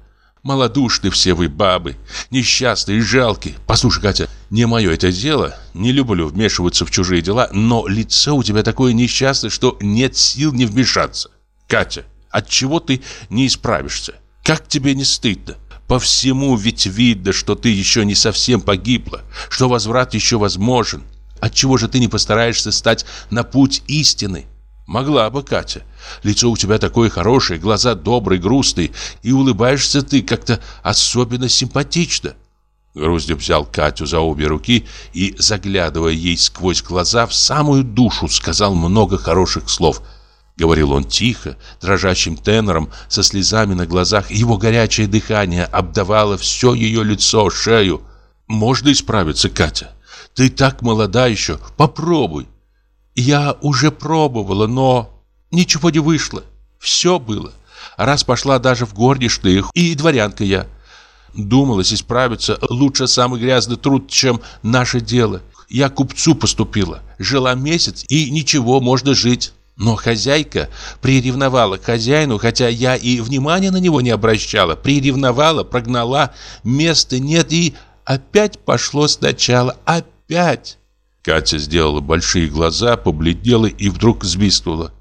Малодушны все вы, бабы, несчастные, жалкие. Послушай, Катя, не мое это дело, не люблю вмешиваться в чужие дела, но лицо у тебя такое несчастное, что нет сил не вмешаться. Катя, от чего ты не исправишься? Как тебе не стыдно? По всему ведь видно, что ты еще не совсем погибла, что возврат еще возможен. Отчего же ты не постараешься стать на путь истины? Могла бы, Катя. Лицо у тебя такое хорошее, глаза добрые, грустные, и улыбаешься ты как-то особенно симпатично. Груздев взял Катю за обе руки и, заглядывая ей сквозь глаза, в самую душу сказал много хороших слов. Говорил он тихо, дрожащим тенором, со слезами на глазах. Его горячее дыхание обдавало все ее лицо, шею. «Можно исправиться, Катя. Ты так молода еще. Попробуй. Я уже пробовала, но ничего не вышло. Все было. Раз пошла даже в горничные, и дворянка я. Думалось исправиться лучше самый грязный труд, чем наше дело. Я купцу поступила. Жила месяц, и ничего, можно жить. Но хозяйка приревновала к хозяину, хотя я и внимания на него не обращала. Приревновала, прогнала, места нет, и опять пошло сначала. Опять!» Катя сделала большие глаза, побледнела и вдруг взвистнула.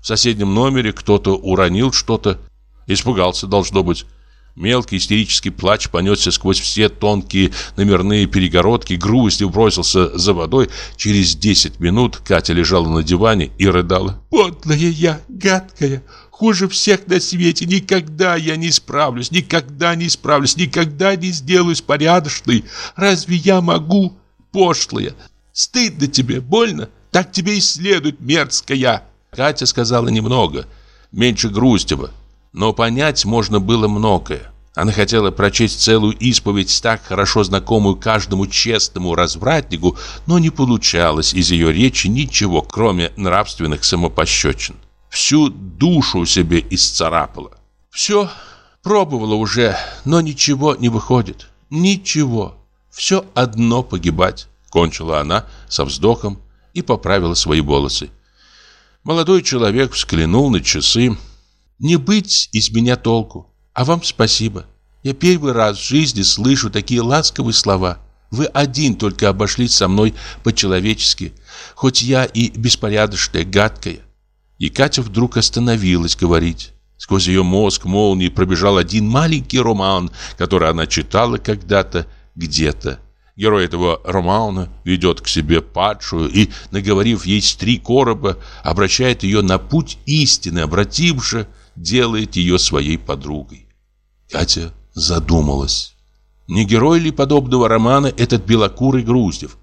В соседнем номере кто-то уронил что-то. Испугался, должно быть. Мелкий истерический плач понесся сквозь все тонкие номерные перегородки. Грустью бросился за водой. Через десять минут Катя лежала на диване и рыдала. «Подлая я, гадкая, хуже всех на свете. Никогда я не справлюсь, никогда не справлюсь, никогда не сделаюсь порядочной. Разве я могу?» пошлая. Стыдно тебе, больно? Так тебе и следует, мерзкая. Катя сказала немного, меньше Груздева, но понять можно было многое. Она хотела прочесть целую исповедь, так хорошо знакомую каждому честному развратнику, но не получалось из ее речи ничего, кроме нравственных самопощечин. Всю душу себе исцарапала. Все пробовала уже, но ничего не выходит. Ничего. Все одно погибать, кончила она со вздохом и поправила свои волосы. Молодой человек взглянул на часы. Не быть из меня толку, а вам спасибо. Я первый раз в жизни слышу такие ласковые слова. Вы один только обошлись со мной по-человечески, хоть я и беспорядочная, гадкая. И Катя вдруг остановилась говорить. Сквозь ее мозг молнией пробежал один маленький роман, который она читала когда-то где-то. Герой этого романа ведет к себе падшую и, наговорив ей три короба, обращает ее на путь истины, обратив же, делает ее своей подругой. Катя задумалась. Не герой ли подобного романа этот белокурый Груздев?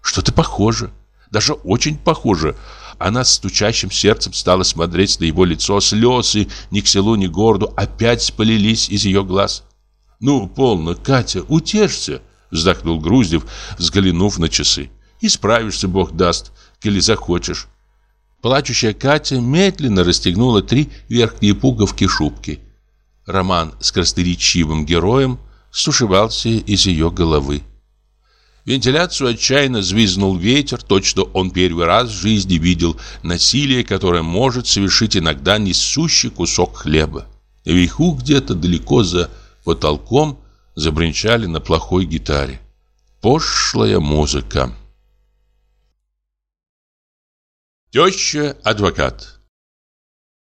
Что-то похоже, даже очень похоже. Она с стучащим сердцем стала смотреть на его лицо, слезы ни к селу, ни к городу опять полились из ее глаз. «Ну, полно, Катя, утешься!» Вздохнул Груздев, взглянув на часы. «Исправишься, Бог даст, коли захочешь». Плачущая Катя медленно расстегнула три верхние пуговки шубки. Роман с красноречивым героем сушевался из ее головы. Вентиляцию отчаянно звизнул ветер, точно он первый раз в жизни видел насилие, которое может совершить иногда несущий кусок хлеба. Вверху где-то далеко за потолком забринчали на плохой гитаре. Пошлая музыка. Теща-адвокат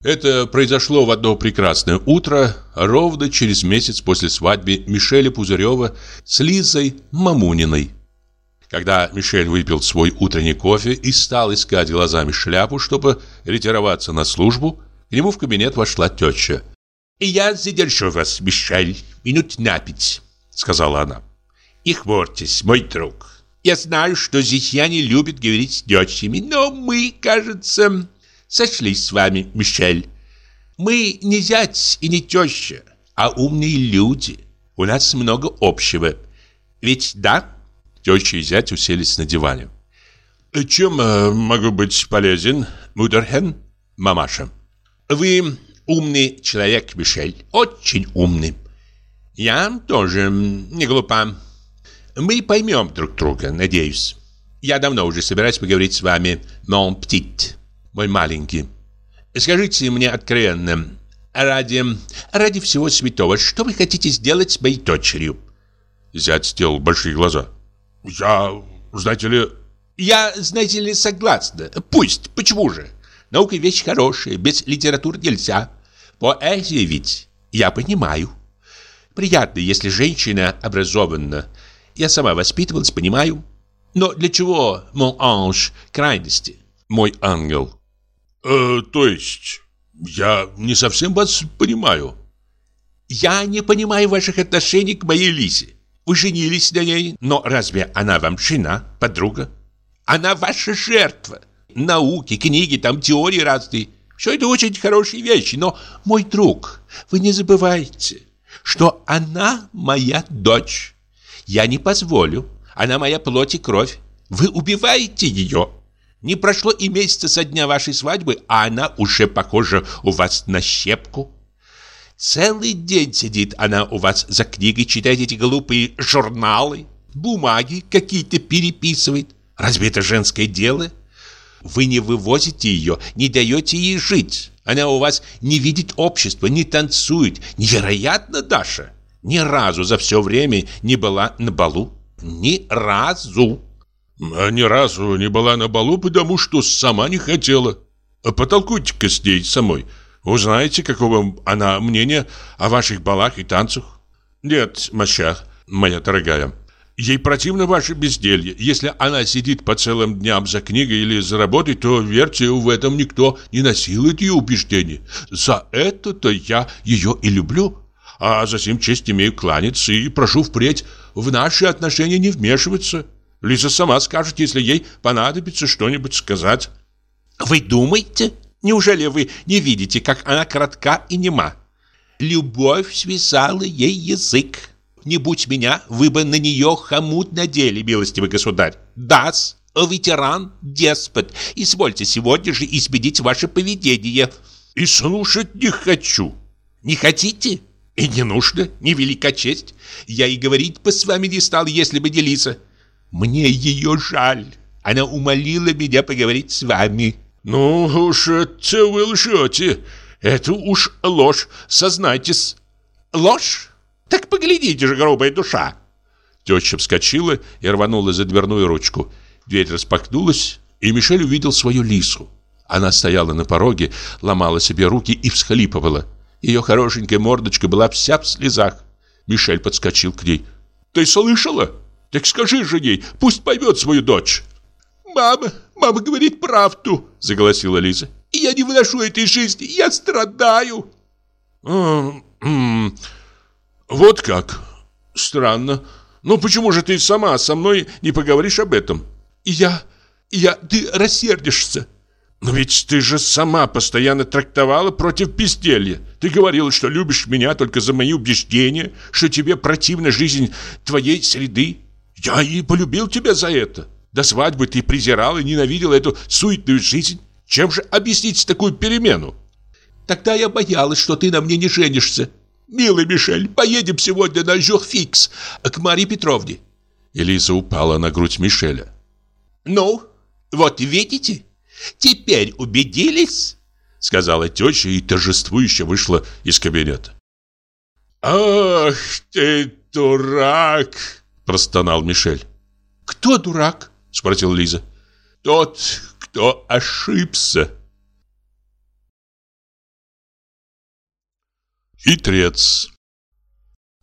Это произошло в одно прекрасное утро, ровно через месяц после свадьбы Мишеля Пузырева с Лизой Мамуниной. Когда Мишель выпил свой утренний кофе и стал искать глазами шляпу, чтобы ретироваться на службу, к нему в кабинет вошла теща. «Я задержу вас, Мишель, минут на пять», — сказала она. «И хвортесь, мой друг. Я знаю, что здесь я не любит говорить с тетями, но мы, кажется, сошлись с вами, Мишель. Мы не зять и не теща, а умные люди. У нас много общего. Ведь да?» Теща и зять уселись на диване. «Чем э, могу быть полезен, Мудерхен?» «Мамаша, вы умный человек, Мишель, очень умный. Я тоже не глупа. Мы поймем друг друга, надеюсь. Я давно уже собираюсь поговорить с вами, mon petit, мой маленький. Скажите мне откровенно, ради, ради всего святого, что вы хотите сделать с моей дочерью?» Зять сделал большие глаза. «Я, знаете ли...» «Я, знаете ли, согласна. Пусть, почему же? Наука вещь хорошая, без литературы нельзя. Поэзия ведь, я понимаю. Приятно, если женщина образована. Я сама воспитывалась, понимаю. Но для чего, мой анж, крайности? Мой ангел. Э, то есть, я не совсем вас понимаю. Я не понимаю ваших отношений к моей Лизе. Вы женились на ней, но разве она вам жена, подруга? Она ваша жертва. Науки, книги, там теории разные. Все это очень хорошие вещи, но, мой друг, вы не забывайте, что она моя дочь. Я не позволю. Она моя плоть и кровь. Вы убиваете ее. Не прошло и месяца со дня вашей свадьбы, а она уже похожа у вас на щепку. Целый день сидит она у вас за книгой, читает эти глупые журналы, бумаги какие-то переписывает. Разве это женское дело? Вы не вывозите ее, не даете ей жить. Она у вас не видит общества, не танцует. Невероятно, Даша. Ни разу за все время не была на балу. Ни разу. А ни разу не была на балу, потому что сама не хотела. А потолкуйте-ка с ней самой. Узнаете, какого она мнения о ваших балах и танцах. Нет, Мащах, моя дорогая, Ей противно ваше безделье. Если она сидит по целым дням за книгой или за работой, то, верьте, в этом никто не насилует ее убеждений. За это-то я ее и люблю. А за сим честь имею кланяться и прошу впредь в наши отношения не вмешиваться. Лиза сама скажет, если ей понадобится что-нибудь сказать. Вы думаете? Неужели вы не видите, как она коротка и нема? Любовь связала ей язык не будь меня, вы бы на нее хомут надели, милостивый государь. Дас, ветеран, деспот. Извольте сегодня же изменить ваше поведение. И слушать не хочу. Не хотите? И не нужно, не велика честь. Я и говорить бы с вами не стал, если бы Лиза. Мне ее жаль. Она умолила меня поговорить с вами. Ну уж это вы лжете. Это уж ложь, сознайтесь. Ложь? Так поглядите же, грубая душа!» Теща вскочила и рванула за дверную ручку. Дверь распахнулась, и Мишель увидел свою лису. Она стояла на пороге, ломала себе руки и всхлипывала. Ее хорошенькая мордочка была вся в слезах. Мишель подскочил к ней. «Ты слышала? Так скажи же ей, пусть поймет свою дочь!» «Мама, мама говорит правду!» – заголосила Лиза. «Я не выношу этой жизни, я страдаю!» «М -м «Вот как? Странно. Ну почему же ты сама со мной не поговоришь об этом?» «Я... я... ты рассердишься». «Но ведь ты же сама постоянно трактовала против безделья. Ты говорила, что любишь меня только за мои убеждения, что тебе противна жизнь твоей среды. Я и полюбил тебя за это. До свадьбы ты презирал и ненавидел эту суетную жизнь. Чем же объяснить такую перемену?» «Тогда я боялась, что ты на мне не женишься», «Милый Мишель, поедем сегодня на Жюрфикс к Марии Петровне». Элиза упала на грудь Мишеля. «Ну, вот видите, теперь убедились?» Сказала теща и торжествующе вышла из кабинета. «Ах ты дурак!» Простонал Мишель. «Кто дурак?» Спросил Лиза. «Тот, кто ошибся». Хитрец.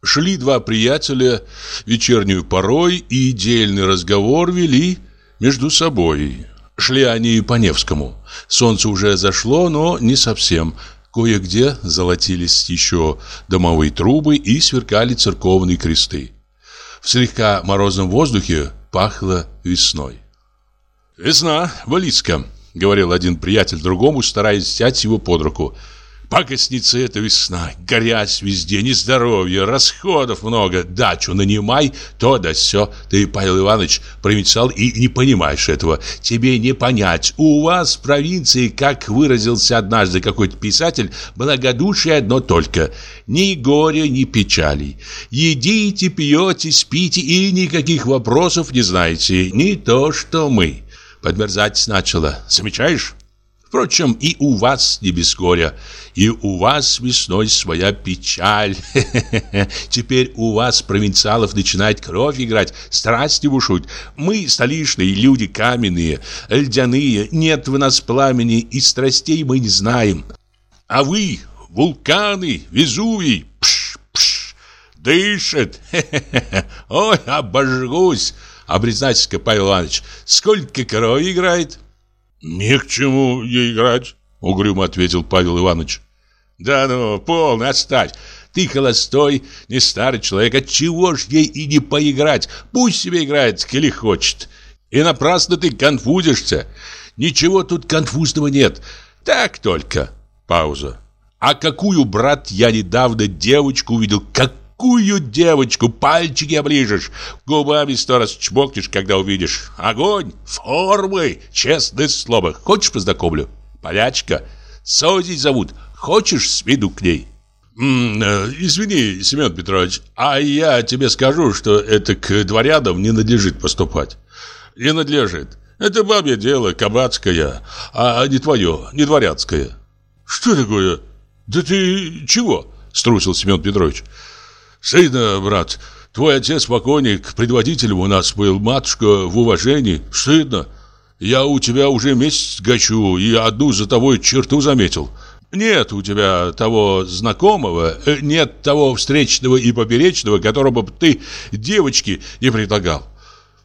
Шли два приятеля вечернюю порой и дельный разговор вели между собой. Шли они по Невскому. Солнце уже зашло, но не совсем. Кое-где золотились еще домовые трубы и сверкали церковные кресты. В слегка морозном воздухе пахло весной. «Весна близко», — говорил один приятель другому, стараясь взять его под руку — Пакостница эта весна, грязь везде, нездоровье, расходов много, дачу нанимай, то да все. Ты, Павел Иванович, провинциал и не понимаешь этого. Тебе не понять. У вас в провинции, как выразился однажды какой-то писатель, благодушие одно только. Ни горя, ни печалей. Едите, пьете, спите и никаких вопросов не знаете. Не то, что мы. Подмерзать начало. Замечаешь? Впрочем, и у вас не без горя, и у вас весной своя печаль. Теперь у вас, провинциалов, начинает кровь играть, страсти бушуют. Мы, столичные люди, каменные, льдяные, нет в нас пламени, и страстей мы не знаем. А вы, вулканы, Везувий, пш, пш, дышит. Ой, обожгусь. А признайтесь-ка, Павел Иванович, сколько крови играет? «Ни к чему ей играть», — угрюмо ответил Павел Иванович. «Да ну, полно, оставь. Ты холостой, не старый человек. Отчего ж ей и не поиграть? Пусть себе играет, коли хочет. И напрасно ты конфузишься. Ничего тут конфузного нет. Так только». Пауза. «А какую, брат, я недавно девочку увидел, как такую девочку пальчики оближешь, губами сто раз чмокнешь, когда увидишь. Огонь, формы, честное слово. Хочешь познакомлю? Полячка. Сози зовут. Хочешь, сведу к ней? М -м, э, извини, Семен Петрович, а я тебе скажу, что это к дворянам не надлежит поступать. Не надлежит. Это бабье дело, кабацкое, а не твое, не дворянское. Что такое? Да ты чего? Струсил Семен Петрович. Стыдно, брат. Твой отец покойник, предводителем у нас был, матушка в уважении. Стыдно. Я у тебя уже месяц гачу и одну за тобой черту заметил. Нет у тебя того знакомого, э, нет того встречного и поперечного, которого бы ты девочке не предлагал.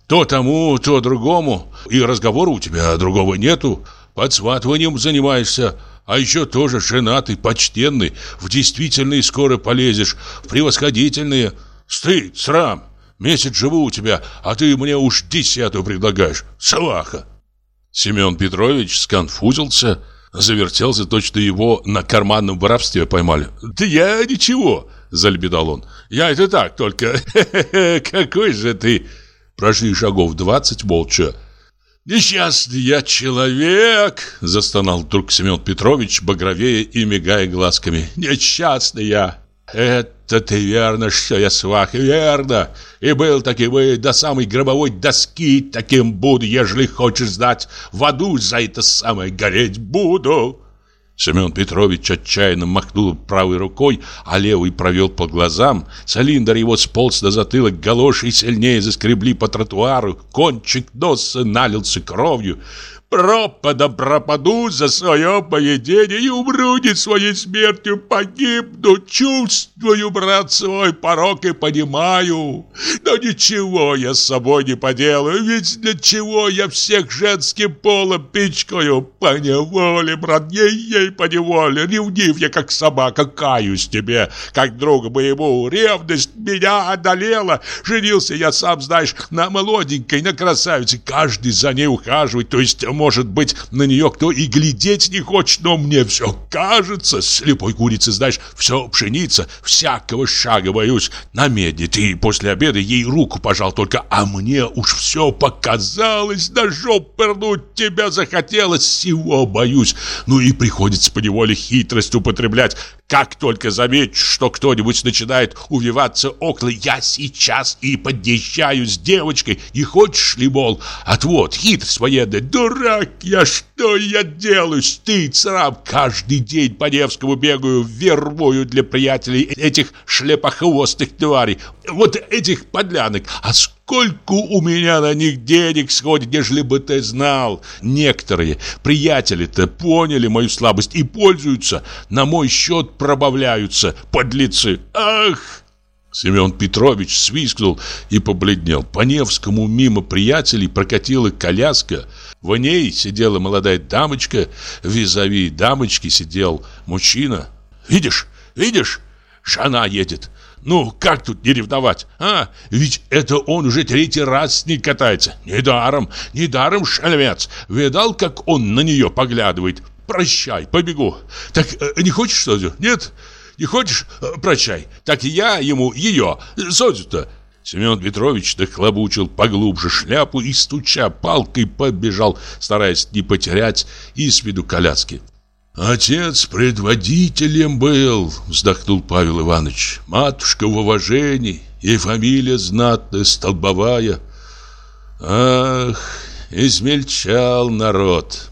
То тому, то другому, и разговора у тебя другого нету. Под сватыванием занимаешься, а еще тоже женатый, почтенный, в действительные скоро полезешь, в превосходительные. Стыд, срам, месяц живу у тебя, а ты мне уж десятую предлагаешь. Салаха!» Семен Петрович сконфузился, завертелся, точно его на карманном воровстве поймали. «Да я ничего!» – залебедал он. «Я это так только. Какой же ты!» Прошли шагов двадцать молча. «Несчастный я человек!» – застонал вдруг Семен Петрович, багровея и мигая глазками. «Несчастный я! Это ты верно, что я свах, верно! И был таким и до самой гробовой доски таким буду, ежели хочешь знать. В аду за это самое гореть буду!» Семен Петрович отчаянно махнул правой рукой, а левый провел по глазам. Цилиндр его сполз на затылок, галоши сильнее заскребли по тротуару, кончик носа налился кровью. Пропадом пропаду за свое поведение и умру не своей смертью, погибну, чувствую, брат, свой порог и понимаю. Но ничего я с собой не поделаю, ведь для чего я всех женским полом пичкаю? По неволе, брат, ей-ей по неволе, ревнив я, как собака, каюсь тебе, как другу моему, ревность меня одолела. Женился я, сам знаешь, на молоденькой, на красавице, каждый за ней ухаживает, то есть может быть, на нее кто и глядеть не хочет, но мне все кажется. Слепой курицы, знаешь, все пшеница, всякого шага боюсь. На медне ты после обеда ей руку пожал только, а мне уж все показалось, на жоп пырнуть тебя захотелось, всего боюсь. Ну и приходится поневоле хитрость употреблять. Как только заметишь, что кто-нибудь начинает увиваться около, я сейчас и подъезжаю с девочкой. Не хочешь ли, мол, отвод, хитрость военная, дурак я, что я делаю? Стыд, срам, каждый день по Невскому бегаю, вербую для приятелей этих шлепохвостых тварей, вот этих подлянок. А Сколько у меня на них денег сходит, нежели бы ты знал. Некоторые приятели-то поняли мою слабость и пользуются, на мой счет пробавляются, подлецы. Ах!» Семен Петрович свистнул и побледнел. По Невскому мимо приятелей прокатила коляска. В ней сидела молодая дамочка, визави дамочки сидел мужчина. «Видишь, видишь, жена едет. Ну, как тут не ревновать, а? Ведь это он уже третий раз с ней катается. Недаром, недаром шальмец. Видал, как он на нее поглядывает? прощай, побегу. Так э, не хочешь что ли? Нет? Не хочешь? Э, прощай. Так я ему ее, Зозю-то. Семен Петрович дохлобучил поглубже шляпу и, стуча палкой, побежал, стараясь не потерять из виду коляски. «Отец предводителем был», — вздохнул Павел Иванович. «Матушка в уважении, и фамилия знатная, столбовая. Ах, измельчал народ».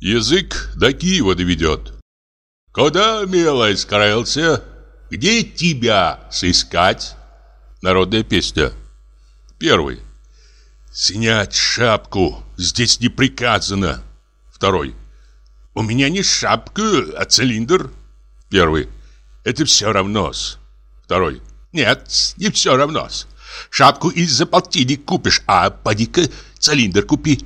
Язык до Киева доведет. «Куда, милый, скрылся? Где тебя сыскать?» Народная песня. Первый. «Снять шапку здесь не приказано». Второй. «У меня не шапка, а цилиндр». Первый. «Это все равно -с. Второй. «Нет, не все равно -с. Шапку из-за полтинник купишь, а поди-ка цилиндр купи».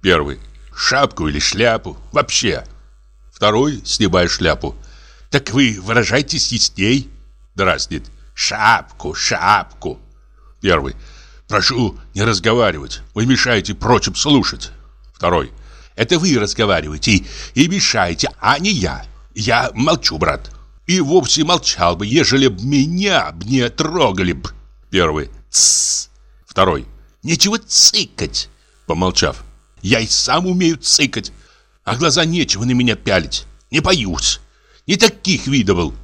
Первый. «Шапку или шляпу? Вообще». Второй, снимая шляпу. «Так вы выражайтесь ясней?» Дразнит. «Шапку, шапку». Первый. Прошу не разговаривать. Вы мешаете прочим слушать. Второй. Это вы разговариваете и, и мешаете, а не я. Я молчу, брат. И вовсе молчал бы, ежели б меня б не трогали б. Первый. Тссс. Второй. Нечего цыкать. Помолчав. Я и сам умею цыкать. А глаза нечего на меня пялить. Не боюсь. Не таких видывал.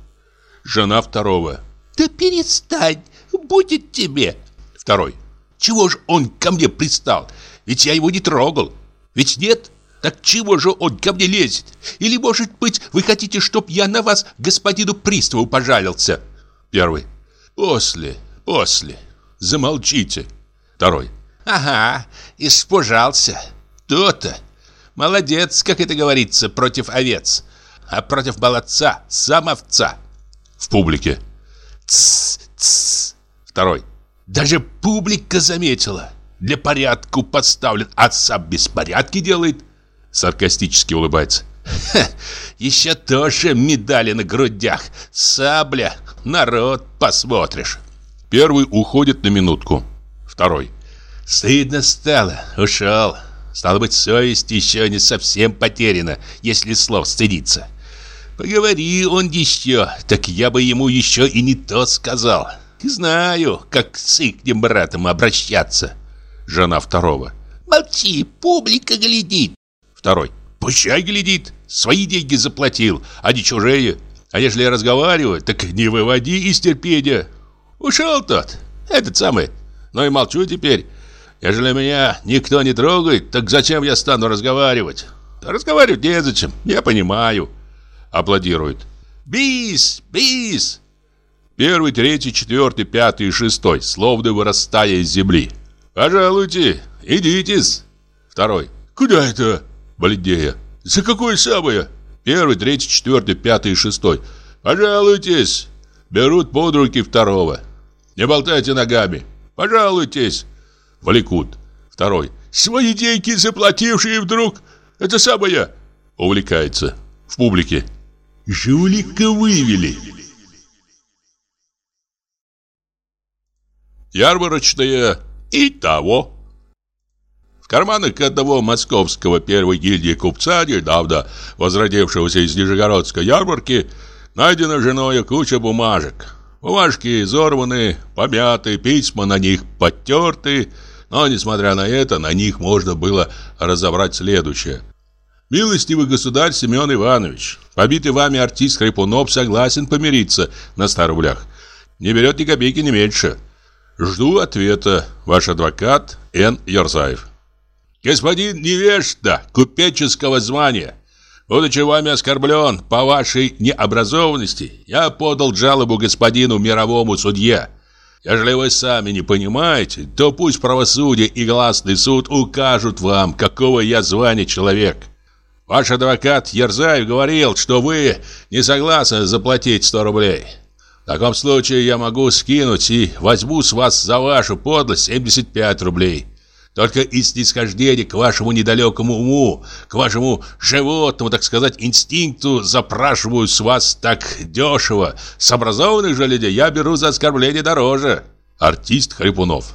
Жена второго. Да перестань, будет тебе. Второй. Чего же он ко мне пристал? Ведь я его не трогал. Ведь нет? Так чего же он ко мне лезет? Или, может быть, вы хотите, чтоб я на вас господину приставу пожалился? Первый. После, после. Замолчите. Второй. Ага, испужался. То-то. Молодец, как это говорится, против овец. А против молодца, сам овца. В публике. Тссс, тссс. Второй. Даже публика заметила. Для порядку подставлен, а сам беспорядки делает. Саркастически улыбается. Ха, еще тоже медали на грудях. Сабля. Народ, посмотришь. Первый уходит на минутку. Второй. Стыдно стало. Ушел. Стало быть, совесть еще не совсем потеряна, если слов стыдиться. Поговори он еще, так я бы ему еще и не то сказал. Знаю, как с ихним братом обращаться. Жена второго. Молчи, публика глядит. Второй. Пущай глядит. Свои деньги заплатил, а не чужие. А если я разговариваю, так не выводи из терпения. Ушел тот, этот самый. Ну и молчу теперь. Если меня никто не трогает, так зачем я стану разговаривать? Разговаривать незачем, я понимаю. Аплодируют. Бис, бис. Первый, третий, четвертый, пятый и шестой, словно вырастая из земли. «Пожалуйте, идитесь!» Второй. «Куда это?» Бледнее. «За какое самое?» Первый, третий, четвертый, пятый и шестой. «Пожалуйтесь!» Берут под руки второго. «Не болтайте ногами!» «Пожалуйтесь!» Влекут. Второй. «Свои деньги заплатившие вдруг! Это самое!» Увлекается. В публике. «Жулика вывели!» Ярмарочные и того. В карманах одного московского первой гильдии купца, недавно возродившегося из Нижегородской ярмарки, найдена женой куча бумажек. Бумажки изорваны, помяты, письма на них потерты, но, несмотря на это, на них можно было разобрать следующее. «Милостивый государь Семен Иванович, побитый вами артист Хрипунов согласен помириться на 100 рублях. Не берет ни копейки, не меньше». Жду ответа. Ваш адвокат Н. Ярзаев. Господин невежда купеческого звания, будучи вами оскорблен по вашей необразованности, я подал жалобу господину мировому судье. Если вы сами не понимаете, то пусть правосудие и гласный суд укажут вам, какого я звания человек. Ваш адвокат Ерзаев говорил, что вы не согласны заплатить 100 рублей. В таком случае я могу скинуть и возьму с вас за вашу подлость 75 рублей. Только из снисхождения к вашему недалекому уму, к вашему животному, так сказать, инстинкту запрашиваю с вас так дешево. С образованных же людей я беру за оскорбление дороже. Артист Хрипунов.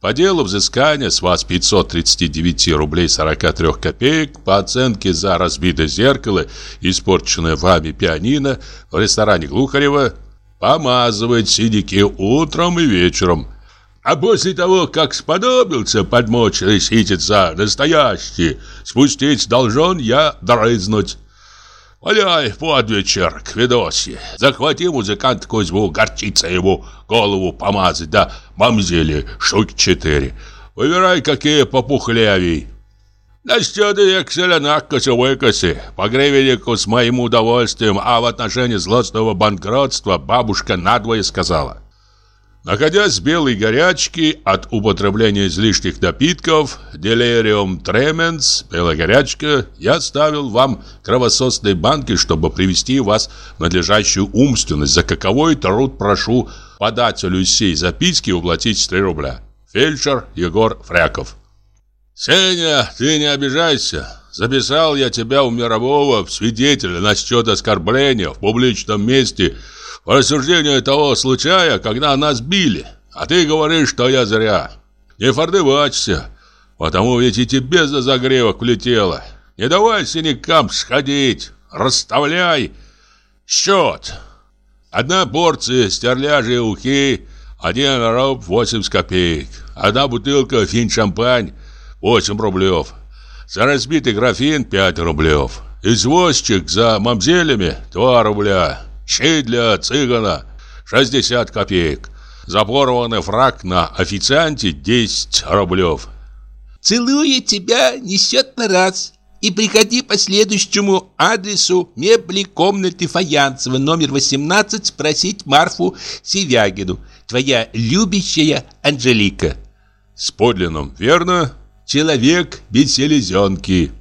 По делу взыскания с вас 539 рублей 43 копеек по оценке за разбитое зеркало испорченное вами пианино в ресторане Глухарева помазывать синяки утром и вечером. А после того, как сподобился подмочь за настоящий, спустить должен я дрызнуть. Валяй под вечер к Федосе. Захвати музыкант Кузьму, горчица ему голову помазать, да мамзели штуки четыре. Выбирай, какие попухлявей. Насчет векселя накосы выкосы, по гривеннику с моим удовольствием, а в отношении злостного банкротства бабушка надвое сказала. Находясь в белой горячке от употребления излишних напитков, делириум тременс, белая горячка, я ставил вам кровососные банки, чтобы привести вас в надлежащую умственность, за каковой труд прошу подателю сей записки уплатить 3 рубля. Фельдшер Егор Фряков. Сеня, ты не обижайся. Записал я тебя у мирового свидетеля насчет оскорбления в публичном месте – по рассуждению того случая, когда нас били. А ты говоришь, что я зря. Не фордывачься, потому ведь и тебе за загревок влетело. Не давай синякам сходить, расставляй счет. Одна порция стерляжей ухи, один роб 80 копеек. Одна бутылка фин-шампань 8 рублев. За разбитый графин 5 рублев. Извозчик за мамзелями 2 рубля. Щей для цыгана 60 копеек. Запорванный фраг на официанте 10 рублев. Целуя тебя несет на раз. И приходи по следующему адресу мебли комнаты Фаянцева, номер 18, спросить Марфу Севягину. Твоя любящая Анжелика. С подлинным, верно? Человек без селезенки.